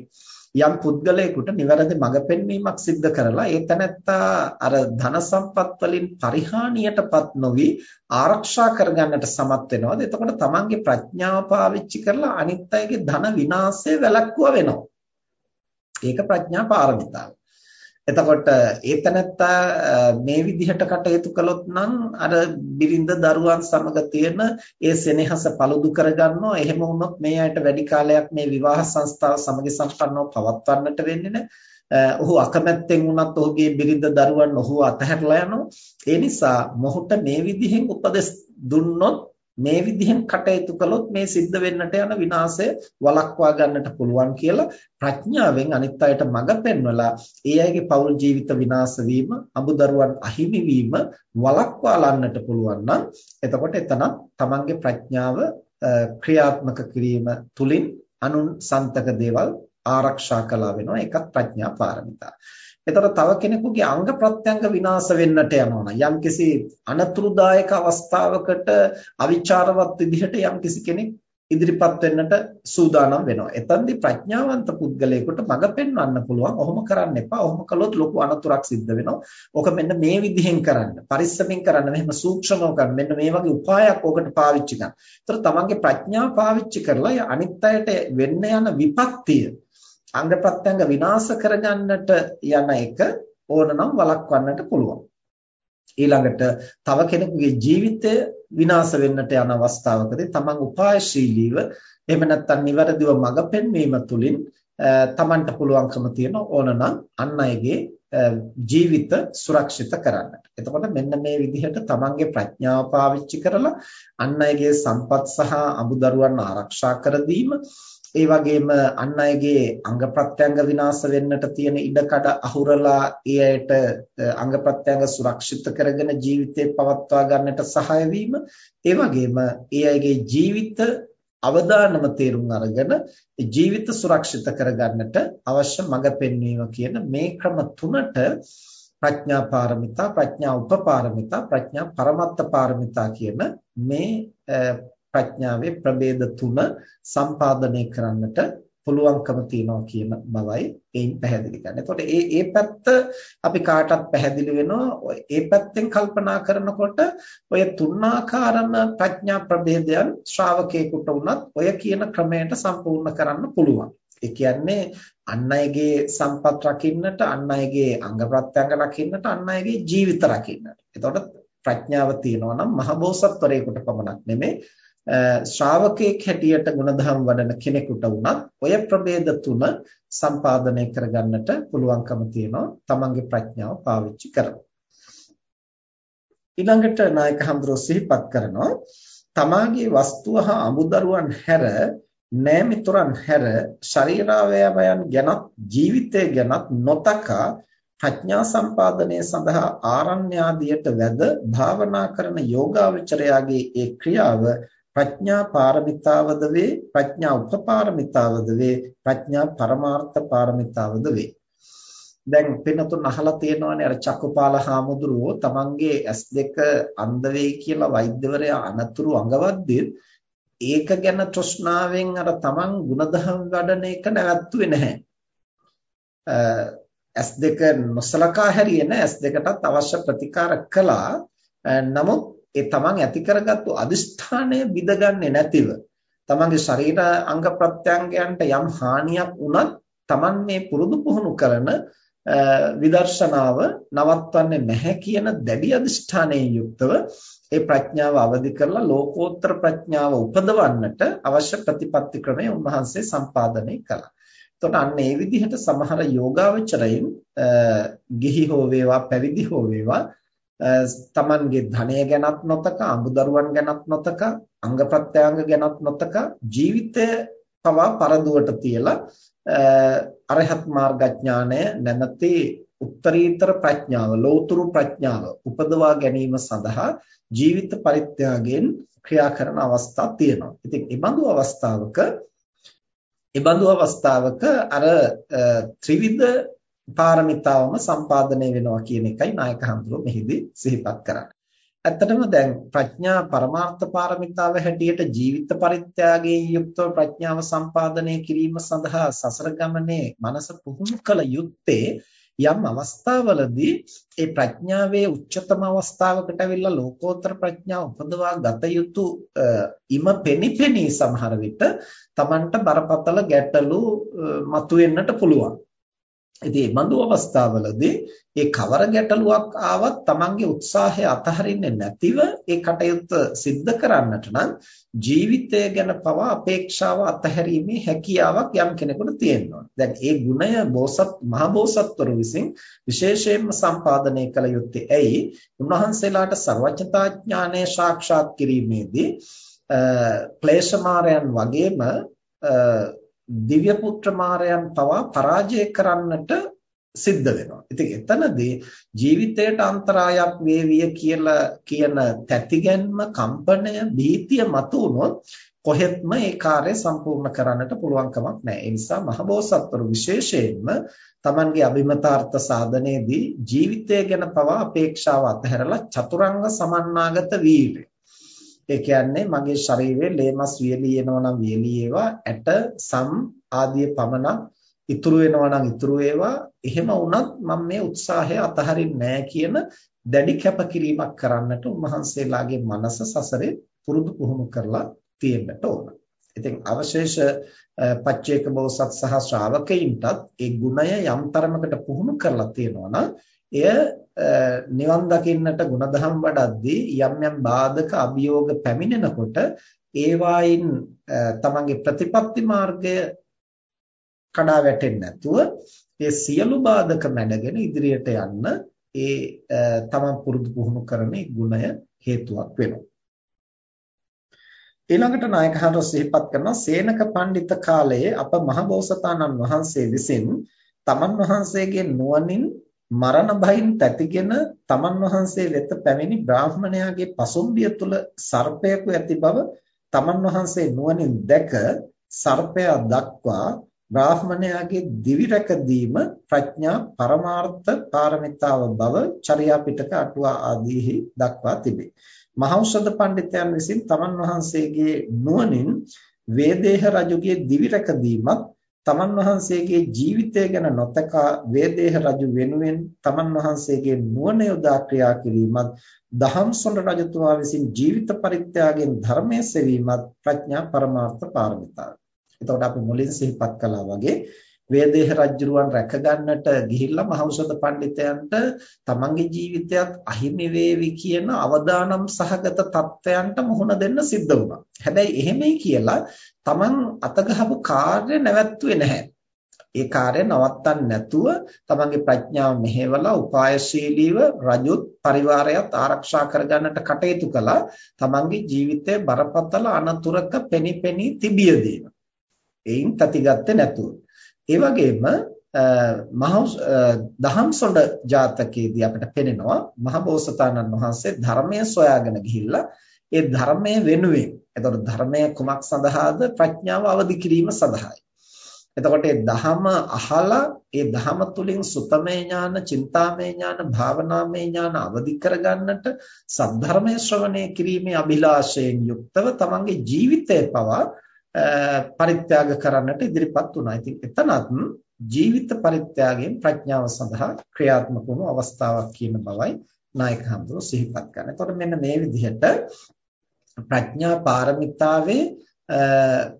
යම් පුද්ගලයෙකුට නිවැරදි මඟ පෙන්වීමක් සිද්ධ කරලා ඒ තැනැත්තා අර ධන සම්පත් වලින් පරිහානියටපත් නොවි ආරක්ෂා කරගන්නට සමත් වෙනවාද? එතකොට තමන්ගේ ප්‍රඥාව පාවිච්චි කරලා අනිත් අයගේ ධන විනාශය වැළැක්වුවා වෙනවා. ඒක ප්‍රඥා පාරමිතාව. එතකොට ඒතනත්තා මේ විදිහට කටයුතු කළොත් නම් අර බිරිඳ දරුවන් සමග තියෙන ඒ සෙනෙහස paludu කරගන්නවා. එහෙම වුණොත් මේ අයට වැඩි කාලයක් මේ විවාහ සංස්ථාව සමග සම්පන්නව පවත්වන්නට වෙන්නේ නැහැ. ඔහු අකමැත්තෙන් වුණත් ඔහුගේ බිරිඳ දරුවන් ඔහු අතහැරලා යනවා. ඒ නිසා මොහුට මේ විදිහෙන් උපදෙස් දුන්නොත් මේ විදිහෙන් කටයුතු කළොත් මේ සිද්ධ වෙන්නට යන විනාශය වළක්වා ගන්නට පුළුවන් කියලා ප්‍රඥාවෙන් අනිත් අයට මඟ පෙන්වලා ඒ අයගේ පෞල් ජීවිත විනාශ වීම, අමුදරුවන් අහිමි වීම වළක්වා ලන්නට පුළුවන් නම් එතකොට එතන තමන්ගේ ප්‍රඥාව ක්‍රියාත්මක කිරීම තුලින් අනුන් සන්තක දේවල් ආරක්ෂා කළා වෙනවා ඒකත් ප්‍රඥා පාරමිතා. එතකොට තව කෙනෙකුගේ අංග ප්‍රත්‍යංග විනාශ වෙන්නට යනවා නම් යම්කිසි අනතුරුදායක අවස්ථාවකට අවිචාරවත් විදිහට යම්කිසි කෙනෙක් ඉදිරිපත් වෙන්නට සූදානම් වෙනවා. එතෙන්දී ප්‍රඥාවන්ත පුද්ගලයෙකුට මඟ පෙන්වන්න පුළුවන්. ඔහොම කරන්න එපා. ඔහොම කළොත් ලොකු අනතුරක් සිද්ධ වෙනවා. ඕක මෙන්න මේ විදිහෙන් කරන්න. පරිස්සමෙන් කරන්න. මෙහෙම සූක්ෂමව කරන්න. මෙන්න මේ වගේ උපායක් ඕකට පාවිච්චි කරන්න. ඒතර තමන්ගේ ප්‍රඥාව පාවිච්චි කරලා අනිත් අයට වෙන්න යන විපත්තිය අංග ප්‍රත්‍යංග විනාශ කරගන්නට යන එක ඕනනම් වළක්වන්නට පුළුවන්. ඊළඟට තව කෙනෙකුගේ ජීවිතය විනාශ වෙන්නට යන අවස්ථාවකදී තමන් උපායශීලීව එහෙම නැත්නම් නිවැරදිව මඟ පෙන්වීම තුළින් තමන්ට පුළුවන්කම තියෙන ඕනනම් අන් අයගේ ජීවිත සුරක්ෂිත කරන්නට. එතකොට මෙන්න මේ විදිහට තමන්ගේ ප්‍රඥාව පාවිච්චි කරලා අන් අයගේ සම්පත් සහ අමුදරුවන් ආරක්ෂා කර දීම ඒ වගේම අන් අයගේ අංග ප්‍රත්‍යංග විනාශ වෙන්නට තියෙන ඉඩකඩ අහුරලා ඒ අයට අංග ප්‍රත්‍යංග සුරක්ෂිත කරගෙන ජීවිතේ පවත්වා ගන්නට සහාය වීම. ඒ වගේම ඒ අයගේ ජීවිත අවදානම තේරුම් අරගෙන ජීවිත සුරක්ෂිත කරගන්නට අවශ්‍ය මඟ පෙන්වීම කියන මේ ක්‍රම තුනට ප්‍රඥා පාරමිතා ප්‍රඥා උපපාරමිතා ප්‍රඥා පරමත්ත පාරමිතා කියන මේ ප්‍රඥාවේ ප්‍රභේද තුන සම්පාදනය කරන්නට පුළුවන්කම තියනවා කියන බවයි එයින් පැහැදිලි කරන්නේ. එතකොට ඒ ඒ පැත්ත අපි කාටත් පැහැදිලි වෙනවා. ඒ පැත්තෙන් කල්පනා කරනකොට ඔය තුන්ආකාරම ප්‍රඥා ප්‍රභේදයන් ශ්‍රාවකේකට උනත් ඔය කියන ක්‍රමයට සම්පූර්ණ කරන්න පුළුවන්. ඒ කියන්නේ අන් අයගේ සම්පත් රකින්නට, අන් අයගේ අංග ප්‍රත්‍යංග රකින්නට, අන් අයගේ ජීවිත රකින්නට. එතකොට ප්‍රඥාව තියෙනවා නම් මහබෝසත්වරයෙකුට පමණක් නෙමෙයි ශ්‍රාවකෙක් හැටියට ගුණධම් වඩන කෙනෙකුට වුණත් ඔය ප්‍රභේද තුන සම්පාදනය කරගන්නට පුළුවන්කම තියෙනවා තමන්ගේ ප්‍රඥාව පාවිච්චි කරලා. ඊළඟට නායක හඳුරෝ සිහිපත් කරනවා තමාගේ වස්තුව හා අමුදරුවන් හැර නෑමිතුරන් හැර ශරීරාවයවයන් ගැනත් ජීවිතය ගැනත් නොතකා ප්‍රඥා සම්පාදනය සඳහා ආරණ්‍ය ආදියට වැද භාවනා කරන යෝගාවචරයාගේ ඒ ක්‍රියාව ප්‍රඥා පාරමිතාවද වේ ප්‍රඥා උපපාරමිතාවද වේ ප්‍රඥා පරමාර්ථ පාරමිතාවද වේ දැන් පින්නතුන් අහලා තියෙනවානේ අර චක්කපාල හාමුදුරුවෝ තමන්ගේ S2 අන්ධ වෙයි කියලා වෛද්‍යවරයා අනතුරු අඟවද්දී ඒක ගැන තෘෂ්ණාවෙන් අර තමන් ಗುಣධම් වඩන එක නැවැත්තුවේ නැහැ. S2 නොසලකා හැරියේ නැහැ S2කටත් අවශ්‍ය ප්‍රතිකාර කළා. නමුත් ඒ තමන් ඇති කරගත්තු අදිෂ්ඨානය බිඳගන්නේ නැතිව තමන්ගේ ශරීර අංග ප්‍රත්‍යංගයන්ට යම් හානියක් වුණත් තමන් මේ පුරුදු පුහුණු කරන විදර්ශනාව නවත්වන්නේ නැහැ කියන දැඩි අදිෂ්ඨානයෙන් යුක්තව ඒ ප්‍රඥාව අවදි කරලා ලෝකෝත්තර ප්‍රඥාව උපදවන්නට අවශ්‍ය ප්‍රතිපත්ති ක්‍රමය උන්වහන්සේ සම්පාදනය කළා. එතකොට අන්න ඒ විදිහට සමහර යෝගාවචරයින් ගිහි හෝ වේවා පැවිදි හෝ වේවා තමන්ගේ ධනය ගැනත් නොතක අමුදරුවන් ගැනත් නොතක අංග ප්‍රත්‍යංග ගැනත් නොතක ජීවිතය පවා පරදුවට තියලා අරහත් මාර්ගඥානය නැමැති උත්තරීතර ප්‍රඥාව ලෝතුරු ප්‍රඥාව උපදවා ගැනීම සඳහා ජීවිත පරිත්‍යාගයෙන් ක්‍රියා කරන අවස්ථා තියෙනවා. ඉතින් මේ බඳු අවස්ථාවක මේ බඳු අවස්ථාවක අර ත්‍රිවිධ පාරමිතාවම සම්පාදනය වෙනවා කියන එකයි නායක හඳුරෝ මෙහිදී සිහිපත් කරන්නේ. ඇත්තටම දැන් ප්‍රඥා පරමාර්ථ පාරමිතාව හැටියට ජීවිත පරිත්‍යාගයෙන් යුක්තව ප්‍රඥාව සම්පාදනය කිරීම සඳහා සසර ගමනේ මනස පුහුණු කළ යුත්තේ යම් අවස්ථාවලදී ඒ ප්‍රඥාවේ උච්චතම අවස්ථාවකට අවිල්ලා ලෝකෝත්තර ප්‍රඥාව උපදවා ගත යුතු ඉම පෙනිපෙනී සමහර විට Tamanට බරපතල ගැටලු මතුවෙන්නට පුළුවන්. ඉතින් මේ බඳු අවස්ථාවලදී ඒ කවර ගැටලුවක් ආවත් Tamanගේ උත්සාහය අතහරින්නේ නැතිව ඒ කටයුත්ත සිද්ධ කරන්නට නම් ජීවිතය ගැන පවා අපේක්ෂාව අතහැරීමේ හැකියාවක් යම් කෙනෙකුට තියෙනවා. දැන් ඒ ගුණය බෝසත් මහබෝසත්වරු විසින් විශේෂයෙන්ම සම්පාදනය කළ යුත්තේ ඇයි? උන්වහන්සේලාට ਸਰවඥතා ඥානය සාක්ෂාත් කිරීමේදී ක්ලේශමාරයන් වගේම දිව්‍ය පුත්‍ර මාරයන් පවා පරාජය කරන්නට සිද්ධ වෙනවා. ඉතින් එතනදී ජීවිතයට අන්තරායක් වේවිය කියලා කියන තැතිගැන්ම කම්පනය භීතිය මතුනොත් කොහෙත්ම ඒ කාර්යය සම්පූර්ණ කරන්නට පුළුවන් කමක් නැහැ. ඒ නිසා මහබෝසත්වරු විශේෂයෙන්ම Tamanගේ අභිමතාර්ථ සාධනයේදී ජීවිතය ගැන පවා අපේක්ෂාව අතහැරලා චතුරංග සමන්නාගත වීර්ය ඒ කියන්නේ මගේ ශරීරයේ ලේමස් වියලී එනවා නම් වියලී ඒවා ඇට සම් ආදී පමණක් ඉතුරු වෙනවා නම් ඉතුරු ඒවා එහෙම වුණත් මම මේ උත්සාහය අතහරින්නේ නැහැ කියන දැඩි කැපකිරීමක් කරන්නට උන්වහන්සේලාගේ මනස සසරේ පුරුදු පුහුණු කරලා තියෙන්නට ඕන. ඉතින් අවශේෂ පච්චේක බෝසත් සහ ශ්‍රාවකයින්ටත් ඒ ගුණය යම් තරමකට පුහුණු කරලා තියෙනවා නම් එය නිවන් දකින්නට ಗುಣධම් වඩද්දී යම් යම් බාධක අභියෝග පැමිණෙනකොට ඒවායින් තමන්ගේ ප්‍රතිපත්ති මාර්ගය කඩා වැටෙන්නේ නැතුව ඒ සියලු බාධක මැඩගෙන ඉදිරියට යන්න ඒ තමන් පුරුදු පුහුණු කරන ගුණය හේතුවක් වෙනවා. ඊළඟට නායකහරු සිහිපත් කරනවා සේනක පඬිත කාලයේ අප මහබෝසතාණන් වහන්සේ විසින් තමන් වහන්සේගේ නුවණින් මරණ භයින් තැතිගෙන තමන් වහන්සේ වෙත පැමිණි බ්‍රාහ්මණයාගේ පසුම්බිය තුල සර්පයෙකු ඇති බව තමන් වහන්සේ නුවණින් දැක සර්පයා දක්වා බ්‍රාහ්මණයාගේ දිවි රැකදීම ප්‍රඥා පරමාර්ථ පාරමිතාව බව චර්යා පිටක අටුවා ආදීහි දක්වා තිබේ. මහෞෂධ පඬිතුයන් විසින් තමන් වහන්සේගේ නුවණින් වේදේහ රජුගේ දිවි රැකදීමත් තමන් වහන්සේගේ ජීවිතය ගැන නොතකා වේදේහ රජු වෙනුවෙන් තමන් වහන්සේගේ නුවණ යොදා ක්‍රියා කිරීමත් දහම්සොඬ රජතුමා විසින් ජීවිත පරිත්‍යාගයෙන් ධර්මයේ සෙවීමත් ප්‍රඥා පරමාර්ථ පාරමිතාවයි. එතකොට අපි මුලින් සිහිපත් කළා වගේ වේදේහ රජුරුවන් රැක ගන්නට ගිහිල්ලා මහෞෂධ පඬිතයන්ට තමන්ගේ ජීවිතයත් අහිමි වේවි කියන අවදානම් සහගත තත්ත්වයන්ට මුහුණ දෙන්න සිද්ධ වුණා. හැබැයි එහෙමයි කියලා තමන් අතගහපු කාර්ය නැවැත්තුවේ නැහැ. ඒ කාර්ය නවත්තන්න නැතුව තමන්ගේ ප්‍රඥාව මෙහෙवला උපායශීලීව රජුත් පරිවාරයත් ආරක්ෂා කරගන්නට කටයුතු කළා. තමන්ගේ ජීවිතයේ බරපතල අනතුරක පෙනිපෙනී තිබියදීම. එයින් තතිගත්තේ නැතුව. ඒ වගේම මහ දහම්සොඬ ජාතකයේදී අපිට පෙනෙනවා මහබෝසතාණන් වහන්සේ ධර්මය සොයාගෙන ගිහිල්ලා ඒ ධර්මයේ වෙනුවෙන් එතකොට ධර්මය කුමක් සඳහාද ප්‍රඥාව අවදි කිරීම සඳහායි. එතකොට ඒ ධහම අහලා ඒ ධහම තුලින් සුතමේ ඥාන, චින්තාමේ ඥාන, භාවනාමේ ඥාන අවදි කරගන්නට සද්ධර්මයේ ශ්‍රවණය කිරීමේ අභිලාෂයෙන් යුක්තව තමන්ගේ ජීවිතය පවා පරිත්‍යාග කරන්නට ඉදිරිපත් වුණා. ඉතින් එතනත් ජීවිත පරිත්‍යාගයෙන් ප්‍රඥාව සඳහා ක්‍රියාත්මක වුණු අවස්ථාවක් කියන බවයි නායක හඳුර සිහිපත් කරන්නේ. එතකොට මෙන්න මේ විදිහට ප්‍රඥා පාරමිතාවේ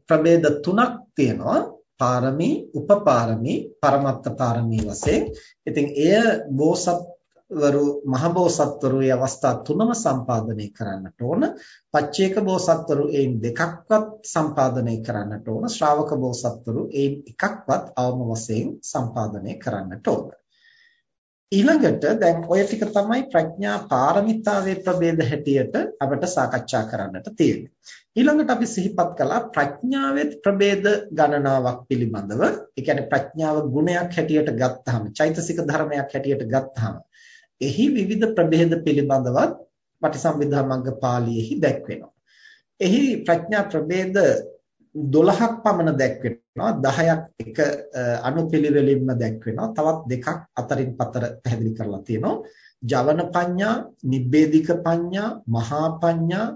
ප්‍රභේද තුනක් තියෙනවා. පාරමී, උපපාරමී, පරමත්ත පාරමී වශයෙන්. ඉතින් එය බෝසත්වරු මහබෝසත්වරු මේ අවස්ථා තුනම සම්පාදනය කරන්නට ඕන. පච්චේක බෝසත්වරු එයින් දෙකක්වත් සම්පාදනය කරන්නට ඕන. ශ්‍රාවක බෝසත්වරු එයින් එකක්වත් අවම වශයෙන් සම්පාදනය කරන්නට ඕන. ඊළඟට දැන් ඔය ටික තමයි ප්‍රඥා පාරමිතාවේ ප්‍රභේද හැටියට අපිට සාකච්ඡා කරන්නට තියෙන්නේ. ඊළඟට අපි සිහිපත් කළා ප්‍රඥාවේ ප්‍රභේද ගණනාවක් පිළිබඳව. ඒ කියන්නේ ප්‍රඥාව ගුණයක් හැටියට ගත්තාම, චෛතසික ධර්මයක් හැටියට ගත්තාම, එහි විවිධ ප්‍රභේද පිළිබඳවත් පටිසම්භිදා මග්ග පාළියේහි දැක්වෙනවා. එහි ප්‍රඥා ප්‍රභේද 12ක් පමණ දැක්වෙනවා. 10ක් එක අනුපිළිවෙලින්ම දැක්වෙනවා. තවත් දෙකක් අතරින් පතර පැහැදිලි කරලා තියෙනවා. ජවන පඤ්ඤා නිබ්බේධික පඤ්ඤා මහා පඤ්ඤා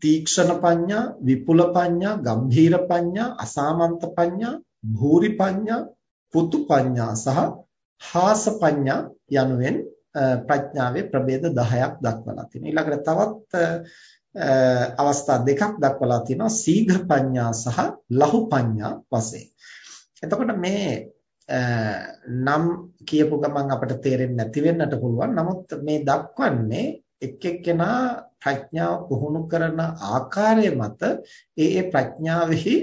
තීක්ෂණ පඤ්ඤා විපුල පඤ්ඤා ගම්භීර පඤ්ඤා අසාමන්ත පඤ්ඤා භූරි පඤ්ඤා පුතු පඤ්ඤා සහ හාස පඤ්ඤා යනුවෙන් ප්‍රඥාවේ ප්‍රභේද 10ක් දක්වලා තියෙනවා ඊළඟට තවත් අවස්ථා දෙකක් දක්වලා තියෙනවා සීඝ්‍ර පඤ්ඤා සහ ලහු පඤ්ඤා වශයෙන්. එතකොට මේ නම් කියපු ගමන් අපිට තේරෙන්නේ නැති වෙන්නට පුළුවන්. නමුත් මේ දක්වන්නේ එක් එක්කෙනා ප්‍රඥාව පුහුණු කරන ආකාරය මත ඒ ඒ ප්‍රඥාවෙහි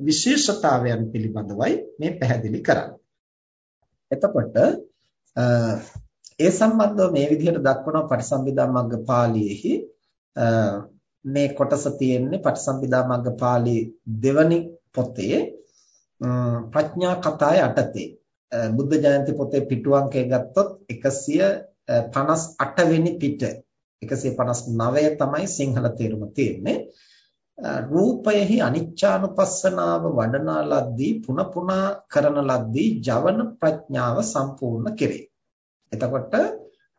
විශේෂතාවයන් පිළිබඳවයි මේ පැහැදිලි කරන්නේ. එතකොට ඒ සම්බන්ධව මේ විදිහට දක්වන පරිසම්බිදා මග්ග පාළියේහි මේ කොටස තියෙන්නේ පටිසම්භිදා මග්ගපාළි දෙවනි පොතේ ප්‍රඥා කතාය යටතේ බුද්ධ ජයන්ති පොතේ පිටු අංකය ගත්තොත් 158 වෙනි පිට 159 තමයි සිංහල තේරුම තියෙන්නේ රූපයෙහි අනිච්චානුපස්සනාව වඩනා ලද්දී පුන පුනා කරන ලද්දී ජවන ප්‍රඥාව සම්පූර්ණ කෙරේ. එතකොට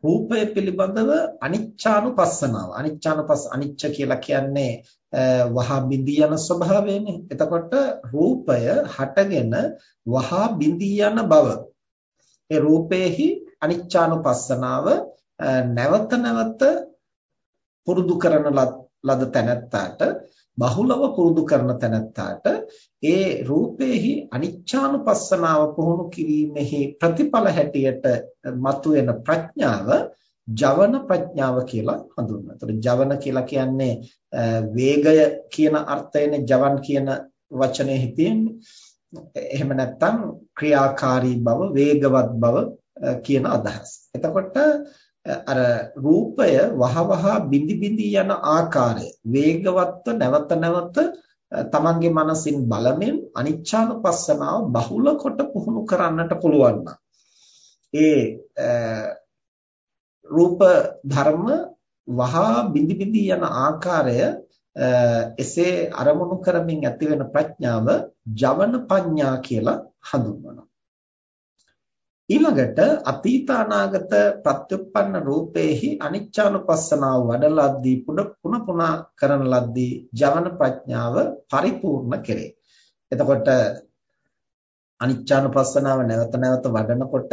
රූපය පිළිබඳව අනිච්චානුපස්සනාව අනිච්චානුපස්ස අනිච්ච කියලා කියන්නේ වහා බිඳී යන ස්වභාවයනේ එතකොට රූපය හටගෙන වහා බිඳී යන බව. ඒ රූපේහි අනිච්චානුපස්සනාව නැවත නැවත පුරුදු කරන ලද තැනැත්තාට බහුලව පුරුදු කරන තැනැත්තාට ඒ රූපේහි අනිච්චානුපස්සනාව පුහුණු කිරීමෙහි ප්‍රතිඵල හැටියට මතුවෙන ප්‍රඥාව ජවන ප්‍රඥාව කියලා හඳුන්වනවා. ඒතකොට ජවන කියලා කියන්නේ වේගය කියන අර්ථයනේ ජවන් කියන වචනේ තියෙන්නේ. එහෙම නැත්නම් ක්‍රියාකාරී බව, වේගවත් බව කියන අදහස. එතකොට අර රූපය වහවහ බිඳි බිඳි යන ආකාරය වේගවත්ව නැවත නැවත තමන්ගේ මනසින් බලමින් අනිච්චානුපස්සනාව බහුල කොට පුහුණු කරන්නට පුළුවන් ඒ රූප ධර්ම වහා බිඳි බිඳි යන ආකාරය එසේ අරමුණු කරමින් ඇතිවෙන ප්‍රඥාව ජවන පඤ්ඤා කියලා හඳුන්වනවා. ඊළඟට අතීත අනාගත ප්‍රත්‍යুৎপন্ন රූපේහි අනිච්චානුපස්සනාව වඩලද්දී පුන පුනා කරන ලද්දී ජවන ප්‍රඥාව පරිපූර්ණ කෙරේ. එතකොට අනිච්චානුපස්සනාව නැවත නැවත වඩනකොට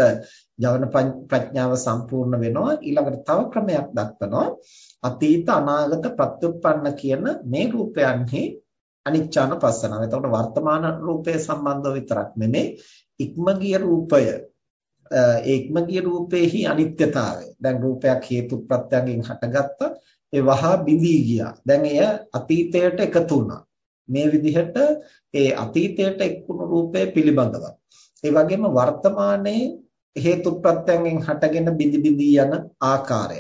ජවන ප්‍රඥාව සම්පූර්ණ වෙනවා. ඊළඟට තව ක්‍රමයක් දක්වනවා. අතීත අනාගත ප්‍රත්‍යুৎপন্ন කියන මේ රූපයන්හි අනිච්චානුපස්සනාව. එතකොට වර්තමාන රූපය සම්බන්ධව විතරක් නෙමෙයි ඉක්ම ගිය රූපය ඒක්මගිය රූපේහි අනිත්‍යතාවය. දැන් රූපයක් හේතු ප්‍රත්‍යයෙන් හටගත්තා. ඒ වහා බිඳී ගියා. දැන් එය අතීතයට එකතු වුණා. මේ විදිහට ඒ අතීතයට එක්ුණු රූපය පිළිබඳව. ඒ වගේම වර්තමානයේ හේතු ප්‍රත්‍යයෙන් හටගෙන බිඳි බිඳී යන ආකාරය.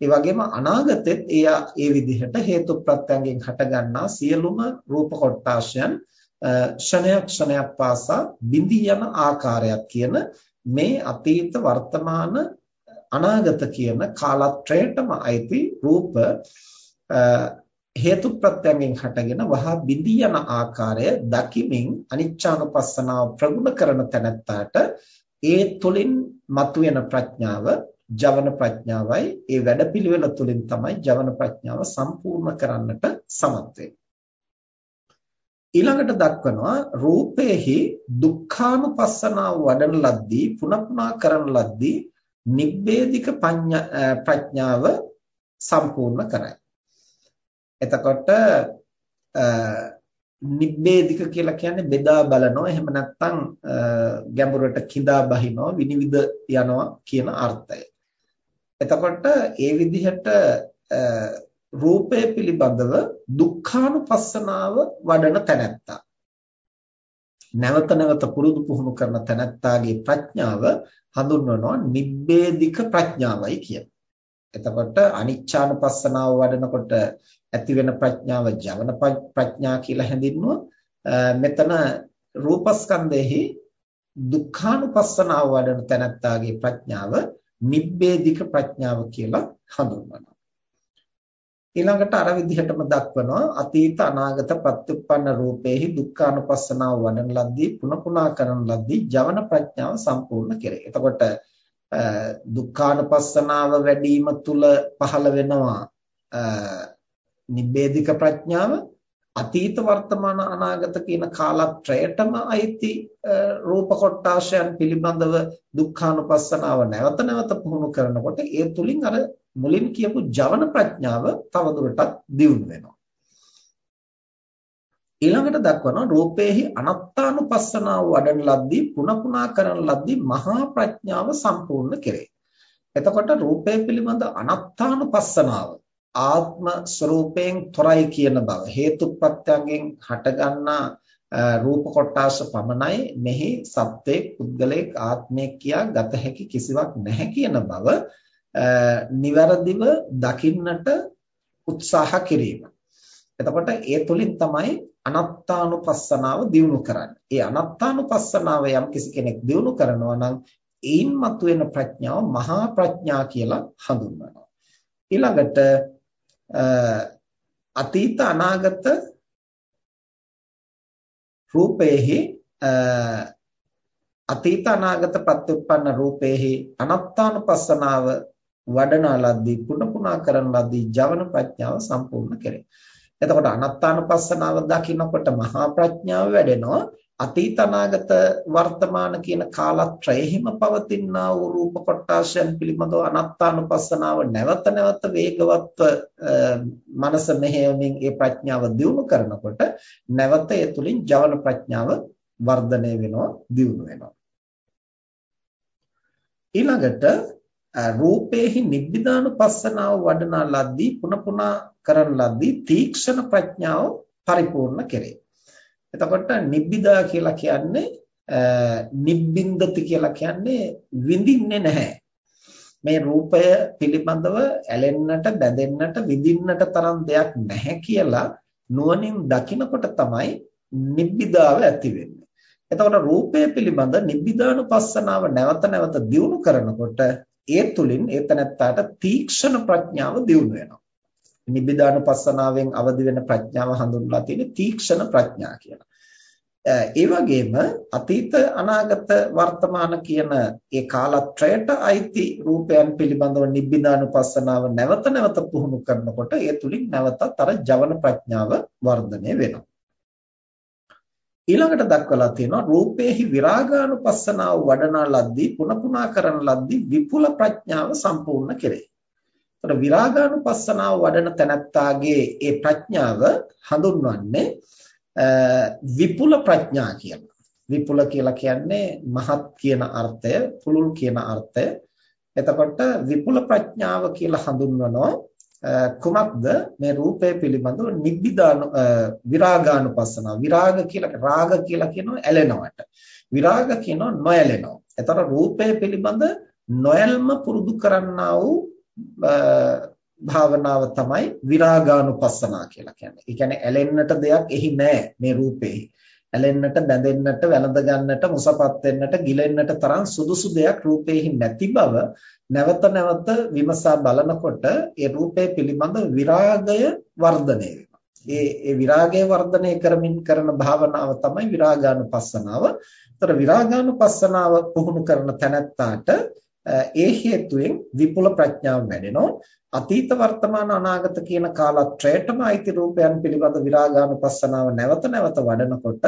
ඒ වගේම අනාගතෙත් එය ඒ විදිහට හේතු ප්‍රත්‍යයෙන් හටගන්නා සියලුම රූප කොටාශයන් ක්ෂණයක් ක්ෂණයක් පාසා බිඳී යන ආකාරයක් කියන මේ අතීත වර්තමාන අනාගත කියන කාලත්‍රයටම අයිති රූප හේතු ප්‍රත්‍යයෙන් හටගෙන වහා බිඳී යන ආකාරය දකිමින් අනිච්චානුපස්සනාව ප්‍රගුණ කරන තැනැත්තාට ඒ තුලින් මතුවෙන ප්‍රඥාව ජවන ප්‍රඥාවයි. ඒ වැඩපිළිවෙල තුලින් තමයි ජවන ප්‍රඥාව සම්පූර්ණ කරන්නට සමත් ඊළඟට දක්වනවා රූපේහි දුක්ඛානුපස්සනාව වඩන ලද්දී පුනප්නා කරන ලද්දී නිබ්බේධික ප්‍රඥාව සම්පූර්ණ කරයි. එතකොට නිබ්බේධික කියලා කියන්නේ බෙදා බලනවා එහෙම නැත්නම් ගැඹුරට කිඳා බහිනවා විනිවිද යනවා කියන අර්ථය. එතකොට ඒ විදිහට රූපය පිළිබඳව දුක්ඛානුපස්සනාව වඩන තැනැත්තා නැවත නැවත පුරුදු පුහුණු කරන තැනැත්තාගේ ප්‍රඥාව හඳුන්වනවා නිබ්බේධික ප්‍රඥාවයි කියලා. එතකොට අනිච්චානුපස්සනාව වඩනකොට ඇති වෙන ප්‍රඥාව ජවන ප්‍රඥා කියලා හැඳින්වුවා. මෙතන රූපස්කන්ධෙහි දුක්ඛානුපස්සනාව වඩන තැනැත්තාගේ ප්‍රඥාව නිබ්බේධික ප්‍රඥාව කියලා හඳුන්වනවා. ඊළඟට අර විදිහටම දක්වනවා අතීත අනාගත ප්‍රත්‍යুৎপন্ন රූපේහි දුක්ඛානුපස්සනාව වඩන ලද්දී පුන පුනා කරන ලද්දී ජවන ප්‍රඥාව සම්පූර්ණ කෙරේ. එතකොට දුක්ඛානුපස්සනාව වැඩිම තුල පහළ වෙනවා නිබ්බේධික ප්‍රඥාව අතීත වර්තමාන අනාගත කියන කාලත්‍රයටම අයිති රූප කොටාශයන් පිළිබඳව දුක්ඛානුපස්සනාව නැවත නැවත පුහුණු කරනකොට ඒ තුලින් අර මුලින් කියපු ජවන ප්‍රඥාව තවදුරටත් දියුණු වෙනවා ඊළඟට දක්වනවා රූපේහි අනත්තානුපස්සනාව වඩන ලද්දී පුන පුනා කරන ලද්දී මහා ප්‍රඥාව සම්පූර්ණ කෙරේ. එතකොට රූපය පිළිබඳ අනත්තානුපස්සනාව ආත්ම ස්වરૂපයෙන් තොරයි කියන බව හේතුප්‍රත්‍යයෙන් හටගන්නා රූප කොටාස පමණයි මෙහි සත්‍යයේ පුද්ගලයක ආත්මයක් කියා ගත හැකි කිසිවක් නැහැ කියන බව નિවරදිව දකින්නට උත්සාහ කිරීම. එතකොට ඒ තුලින් තමයි අනත්තානුපස්සනාව දියුණු කරන්නේ. ඒ අනත්තානුපස්සනාව යම් කිසි කෙනෙක් දියුණු කරනවා නම් ඒයින් මතුවෙන ප්‍රඥාව මහා ප්‍රඥා කියලා හඳුන්වනවා. ඊළඟට අතීත අනාගත රූපේහි අතීත අනාගත ප්‍රත්‍යুৎপন্ন රූපේහි අනත්තානුපස්සනාව වඩනාලද්දී පුන පුනා කරන ලද්දී ජවන ප්‍රඥාව සම්පූර්ණ කෙරේ. එතකොට අනත්තානුපස්සනාව දකින්නකොට මහා ප්‍රඥාව වැඩෙනවා. අතීත අනාගත වර්තමාන කියන කාලත්‍රයෙහිම පවතිනා වූ රූප කොටාශයන් පිළිබඳව අනත්තානුපස්සනාව නැවත නැවත වේගවත්ව මනස මෙහෙයමින් ඒ ප්‍රඥාව දියුණු කරනකොට නැවත ඒ තුලින් ජවන ප්‍රඥාව වර්ධනය වෙනවා දියුණු වෙනවා ඊළඟට රූපේහි නිබ්බිදානුපස්සනාව වඩනා ලද්දී පුන පුනා කරන ලද්දී තීක්ෂණ ප්‍රඥාව පරිපූර්ණ කෙරේ එතකොට නිබ්බිදා කියලා කියන්නේ නිබ්බින්දති කියලා කියන්නේ විඳින්නේ නැහැ. මේ රූපය පිළිබඳව ඇලෙන්නට, බැඳෙන්නට, විඳින්නට තරම් දෙයක් නැහැ කියලා නුවණින් දකිනකොට තමයි නිබ්බිදාව ඇති වෙන්නේ. එතකොට රූපය පිළිබඳ නිබ්බිදානුපස්සනාව නැවත නැවත දියුණු කරනකොට ඒ තුලින් ඒතනත්තාට තීක්ෂණ ප්‍රඥාව දියුණු වෙනවා. නිබ්බිදානුපස්සනාවෙන් අවදි වෙන ප්‍රඥාව හඳුන්වලා තියෙන්නේ තීක්ෂණ ප්‍රඥා කියලා. ඒ වගේම අතීත අනාගත වර්තමාන කියන ඒ කාලත්‍රයට අයිති රූපයන් පිළිබඳව නිබ්බිදානුපස්සනාව නැවත නැවත පුහුණු කරනකොට ඒ තුලින් නැවතත් අර ජවන ප්‍රඥාව වර්ධනය වෙනවා. ඊළඟට දක්වලා තියෙනවා රූපේහි විරාගානුපස්සනාව වඩනා ලද්දී පුන පුනා කරන ලද්දී විපුල ප්‍රඥාව සම්පූර්ණ කෙරේ. ඒතර විරාගානුපස්සනාව වඩන තැනැත්තාගේ ඒ ප්‍රඥාව හඳුන්වන්නේ විපුල ප්‍රඥා කියලා. විපුල කියලා කියන්නේ මහත් කියන අර්ථය, පුළුල් කියන අර්ථය. එතකොට විපුල ප්‍රඥාව කියලා හඳුන්වනවා කුමක්ද මේ රූපය පිළිබඳව නිබ්බිදාන විරාගානුපස්සනාව. විරාග කියලා රාග කියලා කියනවා ඇලෙනවට. විරාග කියනවා නොඇලෙනවා. එතකොට රූපය පිළිබඳ නොඇල්ම පුරුදු කරන්නා වූ භාවනාව තමයි විරාගානුපස්සනා කියලා කියන්නේ. ඒ කියන්නේ ඇලෙන්නට දෙයක් එහි නැහැ මේ රූපේ. ඇලෙන්නට, බැඳෙන්නට, වැළඳ ගන්නට, මුසපත් වෙන්නට, ගිලෙන්නට තරම් සුදුසු දෙයක් රූපේහි නැති බව නැවත නැවත විමසා බලනකොට ඒ රූපේ පිළිබඳ විරාගය වර්ධනය වෙනවා. ඒ ඒ විරාගය වර්ධනය කරමින් කරන භාවනාව තමයි විරාගානුපස්සනාව. ඒතර විරාගානුපස්සනාව පුහුණු කරන තැනැත්තාට ඒ හේතුවෙන් විපුල ප්‍රඥාව වැඩෙනවා. අතීත වර්තමාන අනාගත කියන කාලත්‍රයටම අයිති රූපයන් පිළිබඳ විරාගානුපස්සනාව නැවත නැවත වඩනකොට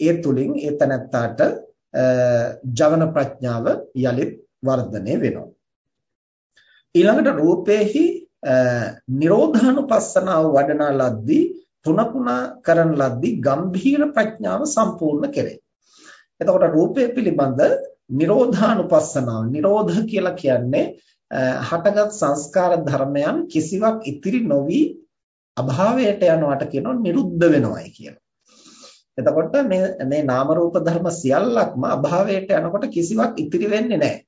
ඒ තුලින් ඒ තැනැත්තාට ජවන ප්‍රඥාව යලිත් වර්ධනය වෙනවා. ඊළඟට රූපේහි නිරෝධානුපස්සනාව වඩන ලද්දී පුන පුනා කරන ලද්දී ගම්භීර ප්‍රඥාව සම්පූර්ණ කෙරේ. එතකොට රූපය පිළිබඳ නිරෝධානුපස්සනාව නිරෝධ කියලා කියන්නේ හටගත් සංස්කාර ධර්මයන් කිසිවක් ඉතිරි නොවි අභාවයට යනවට කියනවා නිරුද්ධ වෙනවයි කියලා. එතකොට මේ මේ නාම රූප ධර්ම සියල්ලක්ම අභාවයට යනකොට කිසිවක් ඉතිරි වෙන්නේ නැහැ.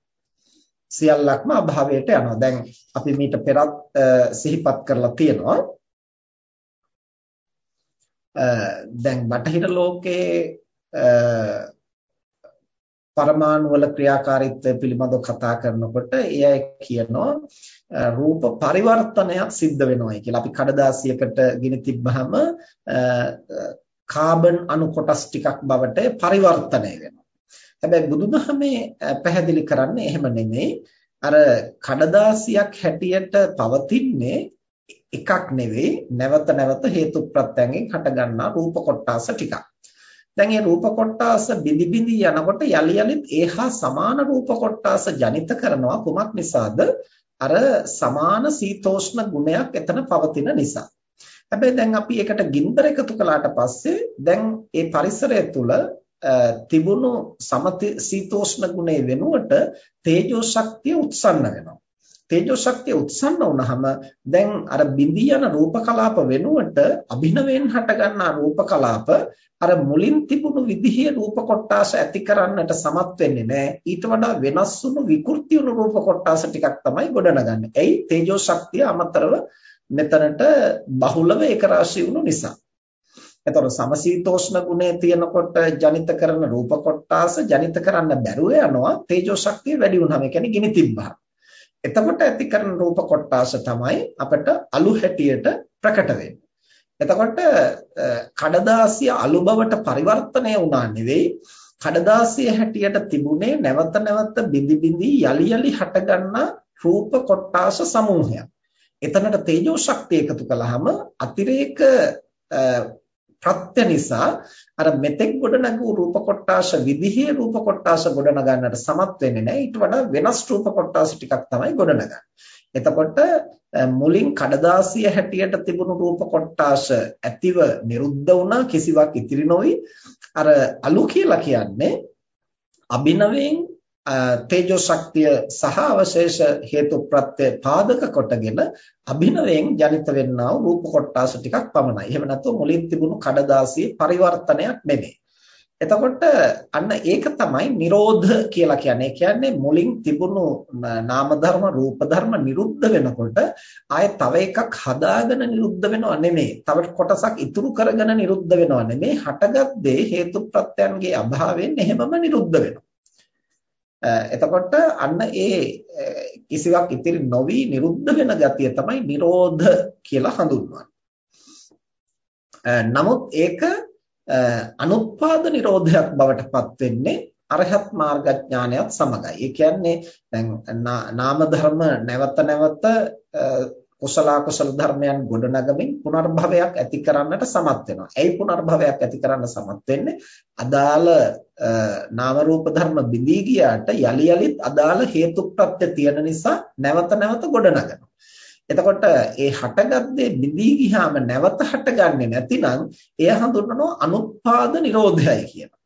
සියල්ලක්ම අභාවයට යනවා. දැන් අපි මීට පෙරත් සිහිපත් කරලා තියෙනවා. දැන් බටහිර ලෝකයේ පරමාණු වල ක්‍රියාකාරීත්වය පිළිබඳව කතා කරනකොට ඒ අය කියනවා රූප පරිවර්තනයක් සිද්ධ වෙනවායි කියලා. අපි කඩදාසියකට ගිනි තිබ්බහම කාබන් අණු කොටස් ටිකක් බවට පරිවර්තනය වෙනවා. හැබැයි බුදුදහමේ පැහැදිලි කරන්නේ එහෙම නෙමෙයි. අර කඩදාසියක් හැටියට පවතින්නේ එකක් නෙවෙයි නැවත නැවත හේතු ප්‍රත්‍යයෙන් හටගන්නා රූප කොටස් ටිකක්. දැන් මේ රූප කොටස් බිඳි බිඳි යනකොට යලි යලිත් ඒහා සමාන රූප කොටස් ජනිත කරනවා කුමක් නිසාද? අර සමාන සීතෝෂ්ණ ගුණයක් එතන පවතින නිසා. හැබැයි දැන් අපි ඒකට ගින්දර එකතු කළාට පස්සේ දැන් ඒ පරිසරය තුල තිබුණු සමති සීතෝෂ්ණ ගුණය වෙනුවට තේජෝ ශක්තිය උත්සන්න වෙනවා. තේජෝ ශක්තිය උත්සන්න වුනහම දැන් අර බිඳී යන රූප කලාප වෙනුවට අභිනවයෙන් හටගන්නා රූප කලාප අර මුලින් තිබුණු විදිහේ රූප කොටාස ඇති කරන්නට සමත් වෙන්නේ නැහැ ඊට වඩා වෙනස් වුණු විකෘති වුණු රූප කොටාස ටිකක් තමයි ගොඩනගන්නේ. එයි තේජෝ ශක්තිය අමතරව මෙතනට බහුලව ඒක රාශී වුණු නිසා. එතකොට සමශීතෝෂ්ණ ගුණය තියෙනකොට ජනිත කරන රූප කොටාස ජනිත කරන්න බැරුව යනවා තේජෝ ශක්තිය වැඩි වුණාම. ඒ කියන්නේ ගිනි තිබ්බහම. එතකොට ඇති කරන රූප කොටාස තමයි අපිට අලු හැටියට ප්‍රකට වෙන්නේ. එතකොට කඩදාසිය අලු බවට පරිවර්තනය වුණා නෙවෙයි කඩදාසිය හැටියට තිබුණේ නැවත නැවත බිඳි බිඳි යලි යලි හටගන්නා රූප කොටාස සමූහයක්. එතනට තේජෝ ශක්තිය එකතු කළාම අතිරේක ප්‍රත්‍ය නිසා අර මෙතෙක් ගොඩනගු රූප කොටාස විදිහේ රූප කොටාස ගොඩනගන්නට සමත් වෙන්නේ නැහැ. ඊට වඩා වෙනස් රූප කොටාස ටිකක් තමයි ගොඩනගන්නේ. එතකොට මුලින් කඩදාසිය හැටියට තිබුණු රූප කොටාස ඇතිව නිරුද්ධ වුණා කිසිවක් ඉතිරි නොවි. අර අලු කියලා කියන්නේ අභිනවයෙන් තේජෝ ශක්තිය සහ අවශේෂ හේතු ප්‍රත්‍ය පාදක කොටගෙන අභිනවයෙන් ජනිත වෙන්නා වූ රූප කොටාස ටිකක් පමණයි. එහෙම නැත්නම් මුලින් තිබුණු කඩදාසියේ පරිවර්තනයක් නෙමෙයි. එතකොට අන්න ඒක තමයි නිරෝධ කියලා කියන්නේ. කියන්නේ මුලින් තිබුණු නාම ධර්ම රූප ධර්ම නිරුද්ධ වෙනකොට ආයේ තව එකක් හදාගෙන නිරුද්ධ වෙනව නෙමෙයි. තව කොටසක් ඉතුරු කරගෙන නිරුද්ධ වෙනව නෙමෙයි. හටගත් දේ හේතු ප්‍රත්‍යයන්ගේ අභාවයෙන් එහෙමම නිරුද්ධ වෙනවා. Eh, එතකොට අන්න ඒ eh, කිසිවක් ඉතිරි නොවි නිරුද්ධ වෙන ගතිය තමයි නිරෝධ කියලා හඳුන්වන්නේ. Eh, නමුත් ඒක අනුත්පාද නිරෝධයක් බවට පත් වෙන්නේ අරහත් මාර්ගඥානයත් සමගයි. ඒ කියන්නේ දැන් නාම ධර්ම නැවත නැවත කුසල කුසල ධර්මයන් ගොඩනගමින් පුනර්භවයක් ඇති කරන්නට සමත් වෙනවා. ඇයි පුනර්භවයක් ඇති කරන්න සමත් වෙන්නේ? අදාළ නාම රූප ධර්ම බිඳී ගියාට යලි යලිත් අදාළ හේතුප්‍රත්‍ය තියෙන නිසා නැවත නැවත ගොඩනගනවා. එතකොට ඒ හටගත්තේ බිඳී ගියාම නැවත හටගන්නේ නැතිනම් එය හඳුන්වනවා අනුත්පාද නිරෝධයයි කියනවා.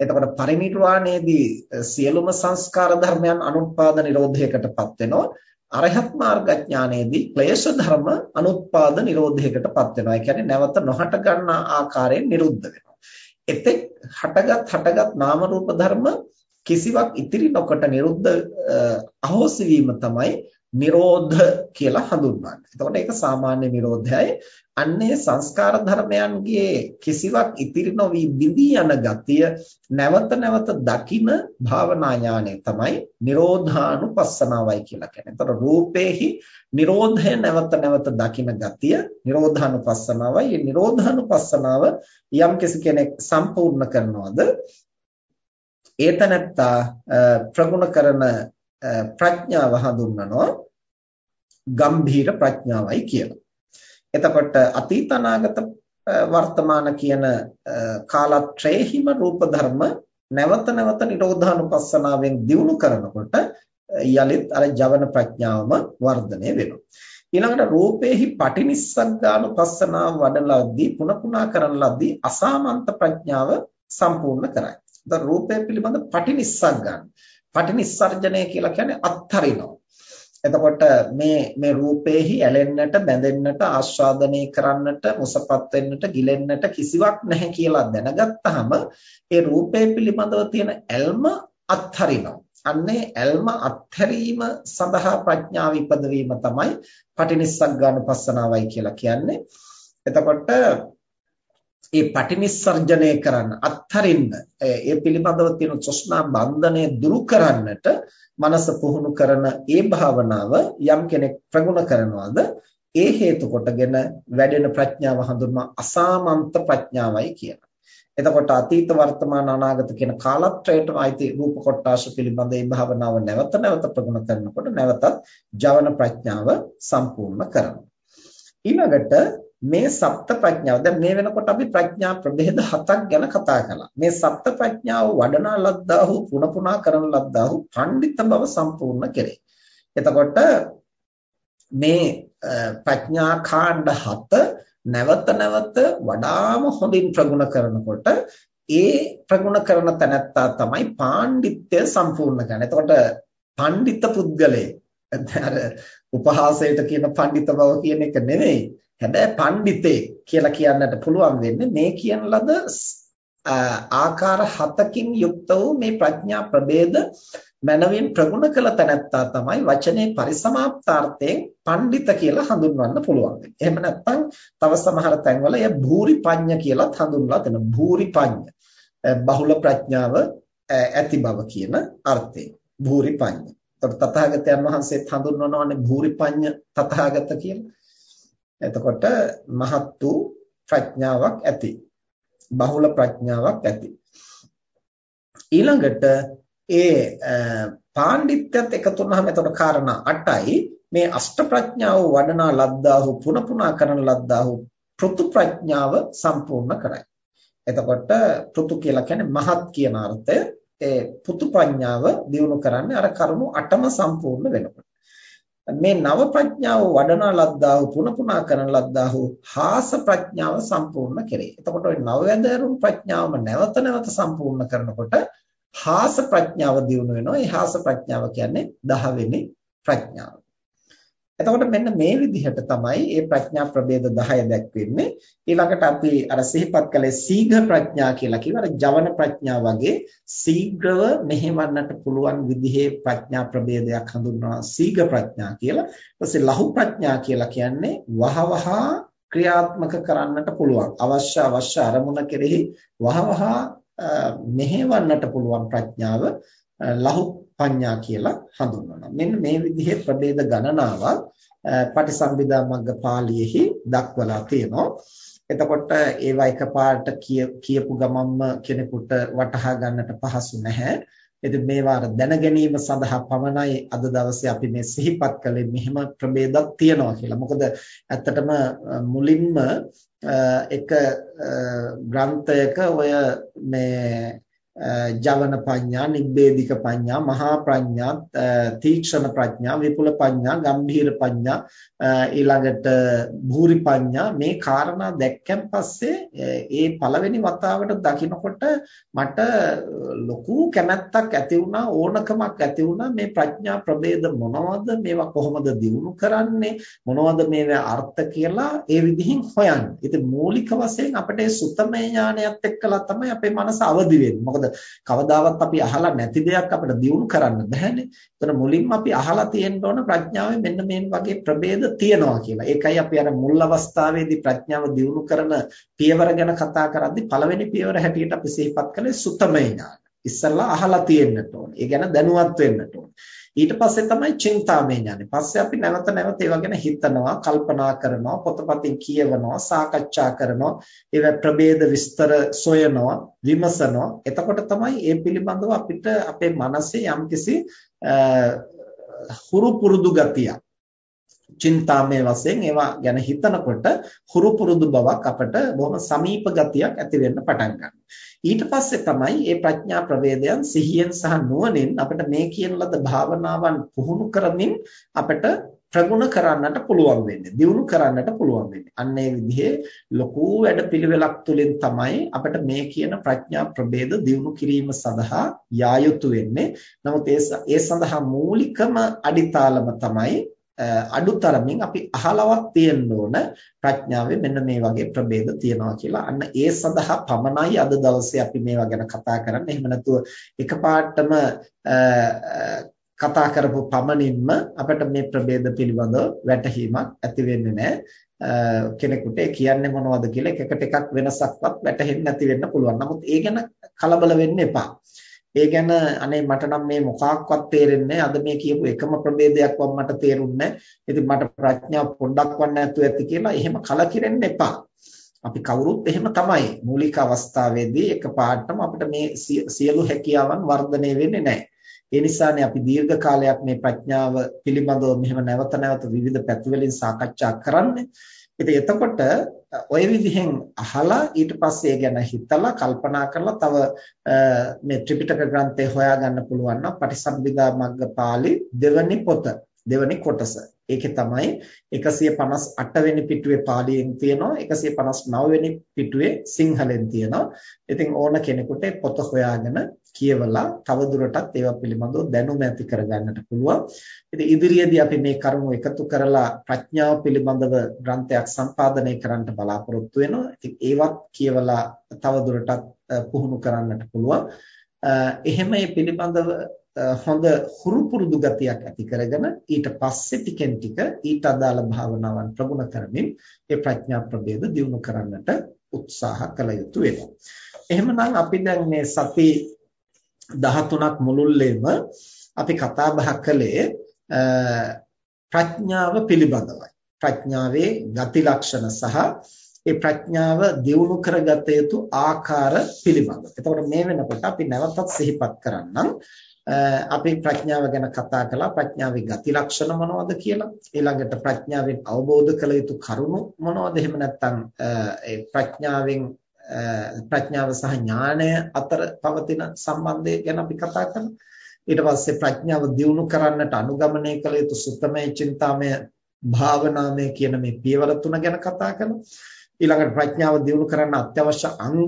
එතකොට පරිණිරවාණයේදී සියලුම සංස්කාර ධර්මයන් අනුත්පාද නිරෝධයකටපත් වෙනවා. අරහත් මාර්ගඥානයේදී ක්ලේශ ධර්ම අනුත්පාද නිරෝධයකටපත් වෙනවා. ඒ කියන්නේ නැවත නොහට ගන්නා ආකාරයෙන් නිරුද්ධ වෙනවා. එතෙක් හටගත් හටගත් නාම රූප ධර්ම කිසිවක් ඉතිරි නොකොට නිරුද්ධ අහෝසි වීම තමයි නිරෝධ කියලා හඳුන්වන්නේ. එතකොට ඒක සාමාන්‍ය නිරෝධයයි. අන්නේ සංස්කාර ධර්මයන්ගේ කිසිවක් ඉතිරි නොවි බිඳී යන ගතිය නැවත නැවත දකින භාවනා ඥානය තමයි නිරෝධානුපස්සනාවයි කියලා කියන්නේ. එතකොට රූපේහි නිරෝධය නැවත නැවත දකින ගතිය නිරෝධානුපස්සනාවයි. මේ නිරෝධානුපස්සනාව යම් කෙනෙක් සම්පූර්ණ කරනවද ඒතනත්තා ප්‍රගුණ කරන ප්‍රඥාව හඳුන්වනවා ගම්භීර ප්‍රඥාවයි කියලා. එතකොට අතීත අනාගත වර්තමාන කියන කාලත්‍රයේහිම රූප ධර්ම නැවත නැවත නිරෝධානුපස්සනාවෙන් දියුණු කරනකොට යලිත් අර ජවන ප්‍රඥාවම වර්ධනය වෙනවා. ඊළඟට රූපේහි පටිනිස්සග්ගානුපස්සනාව වඩලාදී පුන පුනා කරන ලදී අසාමන්ත ප්‍රඥාව සම්පූර්ණ කරයි. දැන් රූපය පිළිබඳ පටිනිස්සග්ගාන පටිනිස්සර්ජනය කියලා කියන්නේ අත්හරිනවා. එතකොට මේ මේ රූපේහි ඇලෙන්නට බැඳෙන්නට ආස්වාදනය කරන්නට මුසපත් වෙන්නට ගිලෙන්නට කිසිවක් නැහැ කියලා දැනගත්තාම ඒ රූපේ පිළිබඳව තියෙන ඇල්ම අත්හරිනවා. අන්නේ ඇල්ම අත්හැරීම සඳහා ප්‍රඥාව ඉපදවීම තමයි පටිනිස්සග්ගානුපස්සනාවයි කියලා කියන්නේ. එතකොට ඒ පටිනිස්සර්ජනය කරන්න අත්හරින්න ඒ පිළිබඳව තියෙන චොස්නා බන්ධනය දුරු කරන්නට මනස පුහුණු කරන ඒ භාවනාව යම් කෙනෙක් ප්‍රගුණ කරනවාද ඒ හේතු කොටගෙන වැඩෙන ප්‍රඥාව හඳුන්වන අසාමන්ත ප්‍රඥාවයි කියනවා. එතකොට අතීත වර්තමාන අනාගත කියන කාලත්‍රයටම අයිති රූප කොටාශ පිළිබඳ මේ භාවනාව නැවත නැවත ප්‍රගුණ කරනකොට නැවතත් ජවන ප්‍රඥාව සම්පූර්ණ කරනවා. ඊළඟට මේ සප්ත ප්‍රඥාව දැන් මේ වෙනකොට අපි ප්‍රඥා ප්‍රභේද හතක් ගැන කතා කළා. මේ සප්ත ප්‍රඥාව වඩනා ලද්දාහු පුන පුනා කරන ලද්දාහු පඬිත බව සම්පූර්ණ කෙරේ. එතකොට මේ ප්‍රඥා කාණ්ඩ හත නැවත නැවත වඩාම හොඳින් ප්‍රගුණ කරනකොට ඒ ප්‍රගුණ කරන තැනැත්තා තමයි පාණ්ඩිත්‍ය සම්පූර්ණ කරන්නේ. එතකොට පඬිත පුද්ගලයේ අර උපහාසයට කියන පඬිත බව කියන එක නෙවෙයි හැබැයි පඬිතේ කියලා කියන්නට පුළුවන් වෙන්නේ මේ කියන ලද ආකාර හතකින් යුක්ත වූ මේ ප්‍රඥා ප්‍රභේද මනවින් ප්‍රගුණ කළ තැනැත්තා තමයි වචනේ පරිසමාප්තාර්ථයෙන් පඬිත කියලා හඳුන්වන්න පුළුවන්. එහෙම නැත්නම් තව සමහර තැන්වල එය භූරි පඤ්ඤ කියලාත් හඳුන්වලා තියෙනවා. භූරි පඤ්ඤ. බහුල ප්‍රඥාව ඇති බව කියන අර්ථයෙන්. භූරි පඤ්ඤ. එතකොට තථාගතයන් වහන්සේත් හඳුන්වනවානේ භූරි පඤ්ඤ තථාගත කියලා. එතකොට මහත් වූ ප්‍රඥාවක් ඇති. බහුල ප්‍රඥාවක් ඇති. ඊළඟට ඒ පාණ්ඩිත්‍යත් එකතු වුනහම එතකොට කාරණා 8යි මේ අෂ්ට ප්‍රඥාව වඩනා ලද්දාහු පුන පුනා කරන ලද්දාහු පෘතු ප්‍රඥාව සම්පූර්ණ කරයි. එතකොට පෘතු කියලා කියන්නේ මහත් කියන අර්ථය ඒ පුතු ප්‍රඥාව දිනු කරන්නේ අර කරුණු 8ම සම්පූර්ණ වෙනකොට. මේ නව ප්‍රඥාව වඩනා ලද්දාහු පුන පුනා කරන ලද්දාහු හාස ප්‍රඥාව සම්පූර්ණ කෙරේ. එතකොට ওই නවවැදරුම් ප්‍රඥාවම නැවත නැවත සම්පූර්ණ කරනකොට හාස ප්‍රඥාව දියුණු වෙනවා. ඒ හාස ප්‍රඥාව කියන්නේ 10 වෙනි ප්‍රඥාව. එතකොට මෙන්න මේ විදිහට තමයි මේ ප්‍රඥා ප්‍රභේද 10 දැක්වෙන්නේ. ඊළඟට අපි අර සිහිපත් කළේ සීඝ ප්‍රඥා කියලා කිව්ව අර ජවන ප්‍රඥා වගේ ශීඝ්‍රව මෙහෙවන්නට පුළුවන් විදිහේ ප්‍රඥා ප්‍රභේදයක් හඳුන්වනවා සීඝ ප්‍රඥා කියලා. ඊපස්සේ ලහු ප්‍රඥා කියලා කියන්නේ වහවහ ක්‍රියාත්මක කරන්නට පුළුවන්. අවශ්‍ය අවශ්‍ය අරමුණ කෙරෙහි වහවහ මෙහෙවන්නට පුළුවන් ප්‍රඥාව ලහු පඤ්ඤා කියලා හඳුන්වනවා. මෙන්න මේ විදිහේ ප්‍රභේද ගණනාවක් පටිසම්භිදා මග්ග පාළියේහි දක්වලා තියෙනවා. එතකොට ඒවා එකපාරට කියපු ගමන්ම කෙනෙකුට වටහා ගන්නට පහසු නැහැ. ඉතින් මේවා දැන ගැනීම සඳහා පමණයි අද දවසේ අපි මේ සිහිපත් කළේ මෙහෙම ප්‍රභේදක් තියෙනවා කියලා. මොකද ඇත්තටම මුලින්ම එක ග්‍රන්ථයක ඔය මේ ජවන පඤ්ඤා, නිබ්බේධික පඤ්ඤා, මහා ප්‍රඥා, තීක්ෂණ ප්‍රඥා, විපුල පඤ්ඤා, ගම්භීර පඤ්ඤා, ඊළඟට භූරි පඤ්ඤා මේ කාරණා දැක්කන් පස්සේ ඒ පළවෙනි වතාවට දකිනකොට මට ලොකු කැමැත්තක් ඇති වුණා, ඕනකමක් ඇති වුණා මේ ප්‍රඥා ප්‍රභේද මොනවද, මේවා කොහොමද දියුණු කරන්නේ, මොනවද මේවා අර්ථ කියලා ඒ විදිහින් හොයන්නේ. ඉතින් මූලික වශයෙන් අපිට සුත්තමේ ඥානයත් එක්කලා තමයි අපේ මනස අවදි වෙන්නේ. මොකද කවදාවත් අපි අහලා නැති දෙයක් අපිට දියුණු කරන්න බෑනේ. ඒතර මුලින්ම අපි අහලා තියෙන්න ඕන ප්‍රඥාවේ මෙන්න මේ වගේ ප්‍රභේද තියෙනවා කියලා. ඒකයි අපි අර මුල් අවස්ථාවේදී ප්‍රඥාව දියුණු කරන පියවර ගැන කතා කරද්දී පළවෙනි පියවර හැටියට අපි සිහිපත් කළේ සුතමේ ඥාන. ඉස්සල්ලා අහලා තියෙන්නට ඕනේ. ඒ ගැන දැනුවත් වෙන්නට ඕනේ. ඊට පස්සේ තමයි චින්තාමය ඥානෙ. පස්සේ අපි නැවත නැවත ඒවා ගැන හිතනවා, කල්පනා කරනවා, පොතපතින් කියවනවා, සාකච්ඡා කරනවා, ඒවා ප්‍රභේද විස්තර සොයනවා, විමසනවා. එතකොට තමයි මේ පිළිබඳව අපිට අපේ මනසේ යම්කිසි හුරු පුරුදු ගතියක් චින්තාමය වශයෙන් ඒවා ගැන හිතනකොට හුරු පුරුදු බවක් අපට බොහොම සමීප ගතියක් ඇති වෙන්න පටන් ගන්නවා. ඊට පස්සේ තමයි මේ ප්‍රඥා ප්‍රවේදයන් සිහියෙන් සහ නුවණින් අපිට මේ කියන ලද භාවනාවන් පුහුණු කරමින් අපිට ප්‍රගුණ කරන්නට පුළුවන් වෙන්නේ. දියුණු කරන්නට පුළුවන් වෙන්නේ. අන්න ඒ විදිහේ ලොකු වැඩපිළිවෙලක් තුළින් තමයි අපිට මේ කියන ප්‍රඥා ප්‍රභේද දියුණු කිරීම සඳහා යා යුතු වෙන්නේ. නමුත් ඒ සඳහා මූලිකම අඩිතාලම තමයි අඩුතරමින් අපි අහලවත් තියෙන්න ඕන ප්‍රඥාවේ මෙන්න මේ වගේ ප්‍රභේද තියෙනවා කියලා. අන්න ඒ සඳහා පමණයි අද දවසේ අපි මේවා ගැන කතා කරන්නේ. එහෙම නැතුව එකපාරටම කතා කරපු පමණින්ම අපිට මේ ප්‍රභේද පිළිබඳව වැටහීමක් ඇති වෙන්නේ නැහැ. කෙනෙකුට කියන්නේ මොනවද කියලා එකකට එකක් වෙනසක්වත් වැටහෙන්නේ නැති වෙන්න පුළුවන්. නමුත් ඒ ගැන කලබල වෙන්න එපා. ඒ ගැන අනේ මට නම් මේ මොකක්වත් තේරෙන්නේ අද මේ කියපු එකම ප්‍රභේදයක්වත් මට තේරුන්නේ ඉතින් මට ප්‍රඥාව පොඩ්ඩක්වත් නැතුව ඇති කියලා එහෙම කලකිරෙන්න එපා. අපි කවුරුත් එහෙම තමයි. මූලික අවස්ථාවේදී එකපාරටම අපිට මේ සියලු හැකියාවන් වර්ධනය වෙන්නේ නැහැ. ඒ නිසානේ අපි දීර්ඝ කාලයක් මේ ප්‍රඥාව පිළිබඳව මෙහෙම නැවත නැවත විවිධ පැතිවලින් සාකච්ඡා කරන්නේ. ඉතින් එතකොට ওই විදිහෙන් අහලා ඊට පස්සේ ගැන හිතලා කල්පනා කරලා තව මේ ත්‍රිපිටක ග්‍රන්ථය හොයාගන්න පුළුවන් නම් පටිසම්භිදා මග්ගපාළි දෙවනි පොත දෙවනි කොටස. ඒකේ තමයි 158 වෙනි පිටුවේ පාලියෙන් තියෙනවා 159 වෙනි පිටුවේ සිංහලෙන් තියෙනවා. ඉතින් ඕන කෙනෙකුට පොත හොයාගෙන කියවලා තවදුරටත් ඒවා පිළිබඳව දැනුම ඇති කරගන්නට පුළුවන්. ඉතින් ඉදිරියේදී අපි මේ කරුණු එකතු කරලා ප්‍රඥාව පිළිබඳව ග්‍රන්ථයක් සම්පාදනය කරන්න බලාපොරොත්තු වෙනවා. ඉතින් ඒවත් කියවලා තවදුරටත් පුහුණු කරන්නට පුළුවන්. එහෙම මේ පිළිබඳව හොඳ හුරු පුරුදු ගතියක් ඇති කරගෙන ඊට පස්සේ ටිකෙන් ටික ඊට අදාළ භාවනාවන් ප්‍රගුණ කරමින් ඒ ප්‍රඥා ප්‍රභේද දියුණු කරන්නට උත්සාහ කළ යුතු වෙනවා. එහෙමනම් අපි දැන් මේ සති 13ක් මුළුල්ලේම අපි කතා බහ කළේ ප්‍රඥාව පිළිබඳවයි. ප්‍රඥාවේ ගති ලක්ෂණ සහ ඒ ප්‍රඥාව දියුණු කරගත යුතු ආකාර පිළිබඳව. එතකොට මේ වෙනකොට අපි නැවතත් සිහිපත් කරන්නම් අපි ප්‍රඥාව ගැන කතා කළා ප්‍රඥාවේ ගති ලක්ෂණ මොනවද කියලා ඊළඟට ප්‍රඥාවෙන් අවබෝධ කළ යුතු කරුණු මොනවද එහෙම නැත්නම් ඒ ප්‍රඥාවෙන් ප්‍රඥාව සහ ඥානය අතර පවතින සම්බන්ධය ගැන අපි කතා කරනවා. ඊට පස්සේ ප්‍රඥාව දියුණු කරන්නට අනුගමනය කළ යුතු සුත්තමය චින්තාමය භාවනාමය කියන මේ පියවර තුන ගැන කතා කරනවා. ඊළඟට ප්‍රඥාව දියුණු කරන්න අත්‍යවශ්‍ය අංග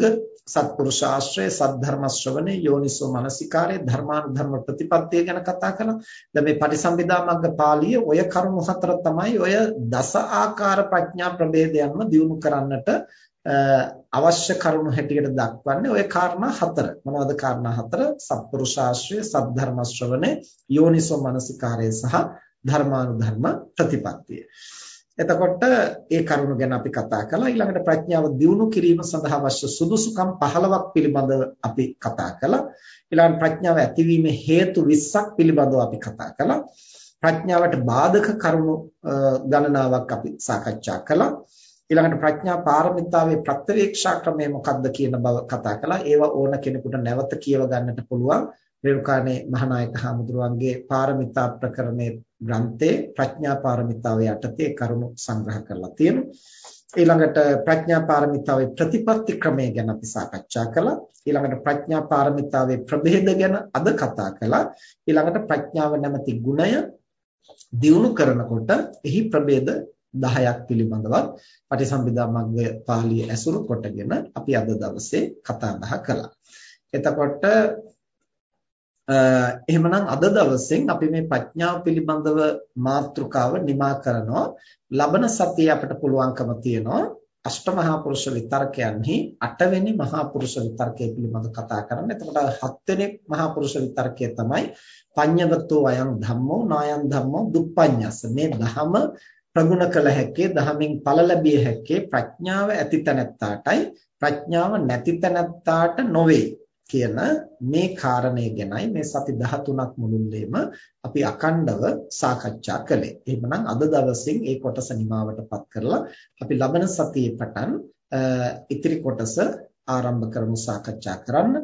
සත්පුරුෂ ආශ්‍රය සද්ධර්ම ශ්‍රවණේ යෝනිසෝ මනසිකාරේ ධර්මානුධර්ම ප්‍රතිපත්තිය ගැන කතා කළා. දැන් මේ පටිසම්භිදා මග්ග පාළිය ඔය කරුණු හතර තමයි ඔය දස ආකාර ප්‍රඥා ප්‍රභේදයන්ම දියුණු කරන්නට අවශ්‍ය කරුණු හැටියට දක්වන්නේ ওই කාරණා හතර. මොනවද කාරණා හතර? සත්පුරුෂාශ්‍රය, සද්ධර්ම ශ්‍රවණය, යෝනිසෝ මනසිකාරය සහ ධර්මානුධර්ම ප්‍රතිපත්තිය. එතකොට ඒ කරුණු ගැන අපි කතා කළා. ඊළඟට ප්‍රඥාව දියුණු කිරීම සඳහා අවශ්‍ය සුදුසුකම් 15ක් පිළිබඳව අපි කතා කළා. ඊළඟට ප්‍රඥාව ඇතිවීමේ හේතු 20ක් පිළිබඳව අපි කතා කළා. ප්‍රඥාවට බාධක කරුණු ගණනාවක් අපි සාකච්ඡා කළා. ඊළඟට ප්‍රඥා පාරමිතාවේ ප්‍රත්‍යවේක්ෂා ක්‍රමය මොකක්ද කියන බව කතා කළා. ඒවා ඕන කෙනෙකුට නැවත කියව ගන්නට පුළුවන්. රේරුකාණේ මහානායක හාමුදුරුවන්ගේ පාරමිතා ප්‍රකරණයේ ග්‍රන්ථයේ ප්‍රඥා පාරමිතාව යටතේ කරුණු සංග්‍රහ කරලා තියෙනවා. ඊළඟට ප්‍රඥා පාරමිතාවේ ප්‍රතිපත්ති ක්‍රමය ගැන අපි සාකච්ඡා කළා. ඊළඟට ප්‍රඥා පාරමිතාවේ ප්‍රභේද ගැන අද කතා කළා. ඊළඟට ප්‍රඥාව නැමැති ගුණය දියුණු කරනකොට එහි ප්‍රභේද 10ක් පිළිබඳවත් පටිසම්භිදා මග්ග පාළිය ඇසුරු කොටගෙන අපි අද දවසේ කතා බහ කළා. එතකොට එහෙමනම් අද දවසෙන් අපි මේ ප්‍රඥාව පිළිබඳව මාතෘකාව නිමා කරනවා. ලබන සතියේ අපිට පුළුවන්කම තියෙනවා අෂ්ටමහා පුරුෂ විතර්කයන්හි අටවෙනි මහා පුරුෂ විතර්කය පිළිබඳව කතා කරන්නේ. එතකොට හත්වෙනි මහා පුරුෂ විතර්කය තමයි පඤ්ඤවතෝ අයං ධම්මෝ නායං ධම්මෝ දුප්පඤ්ඤස්ස. මේ ධම ප්‍රගුණ කළ හැක්කේ ධමමින් ඵල ලැබිය හැක්කේ ප්‍රඥාව ඇති තැනැත්තාටයි ප්‍රඥාව නැති තැනැත්තාට නොවේ. කියන මේ කාරණය ගැනයි මේ සති 13ක් මුළුල්ලේම අපි අකණ්ඩව සාකච්ඡා කළේ. එහෙමනම් අද දවසින් මේ කොටස නිමාවටපත් කරලා අපි ලබන සතියේ පටන් ඉතිරි කොටස ආරම්භ කරමු සාකච්ඡා කරන්න.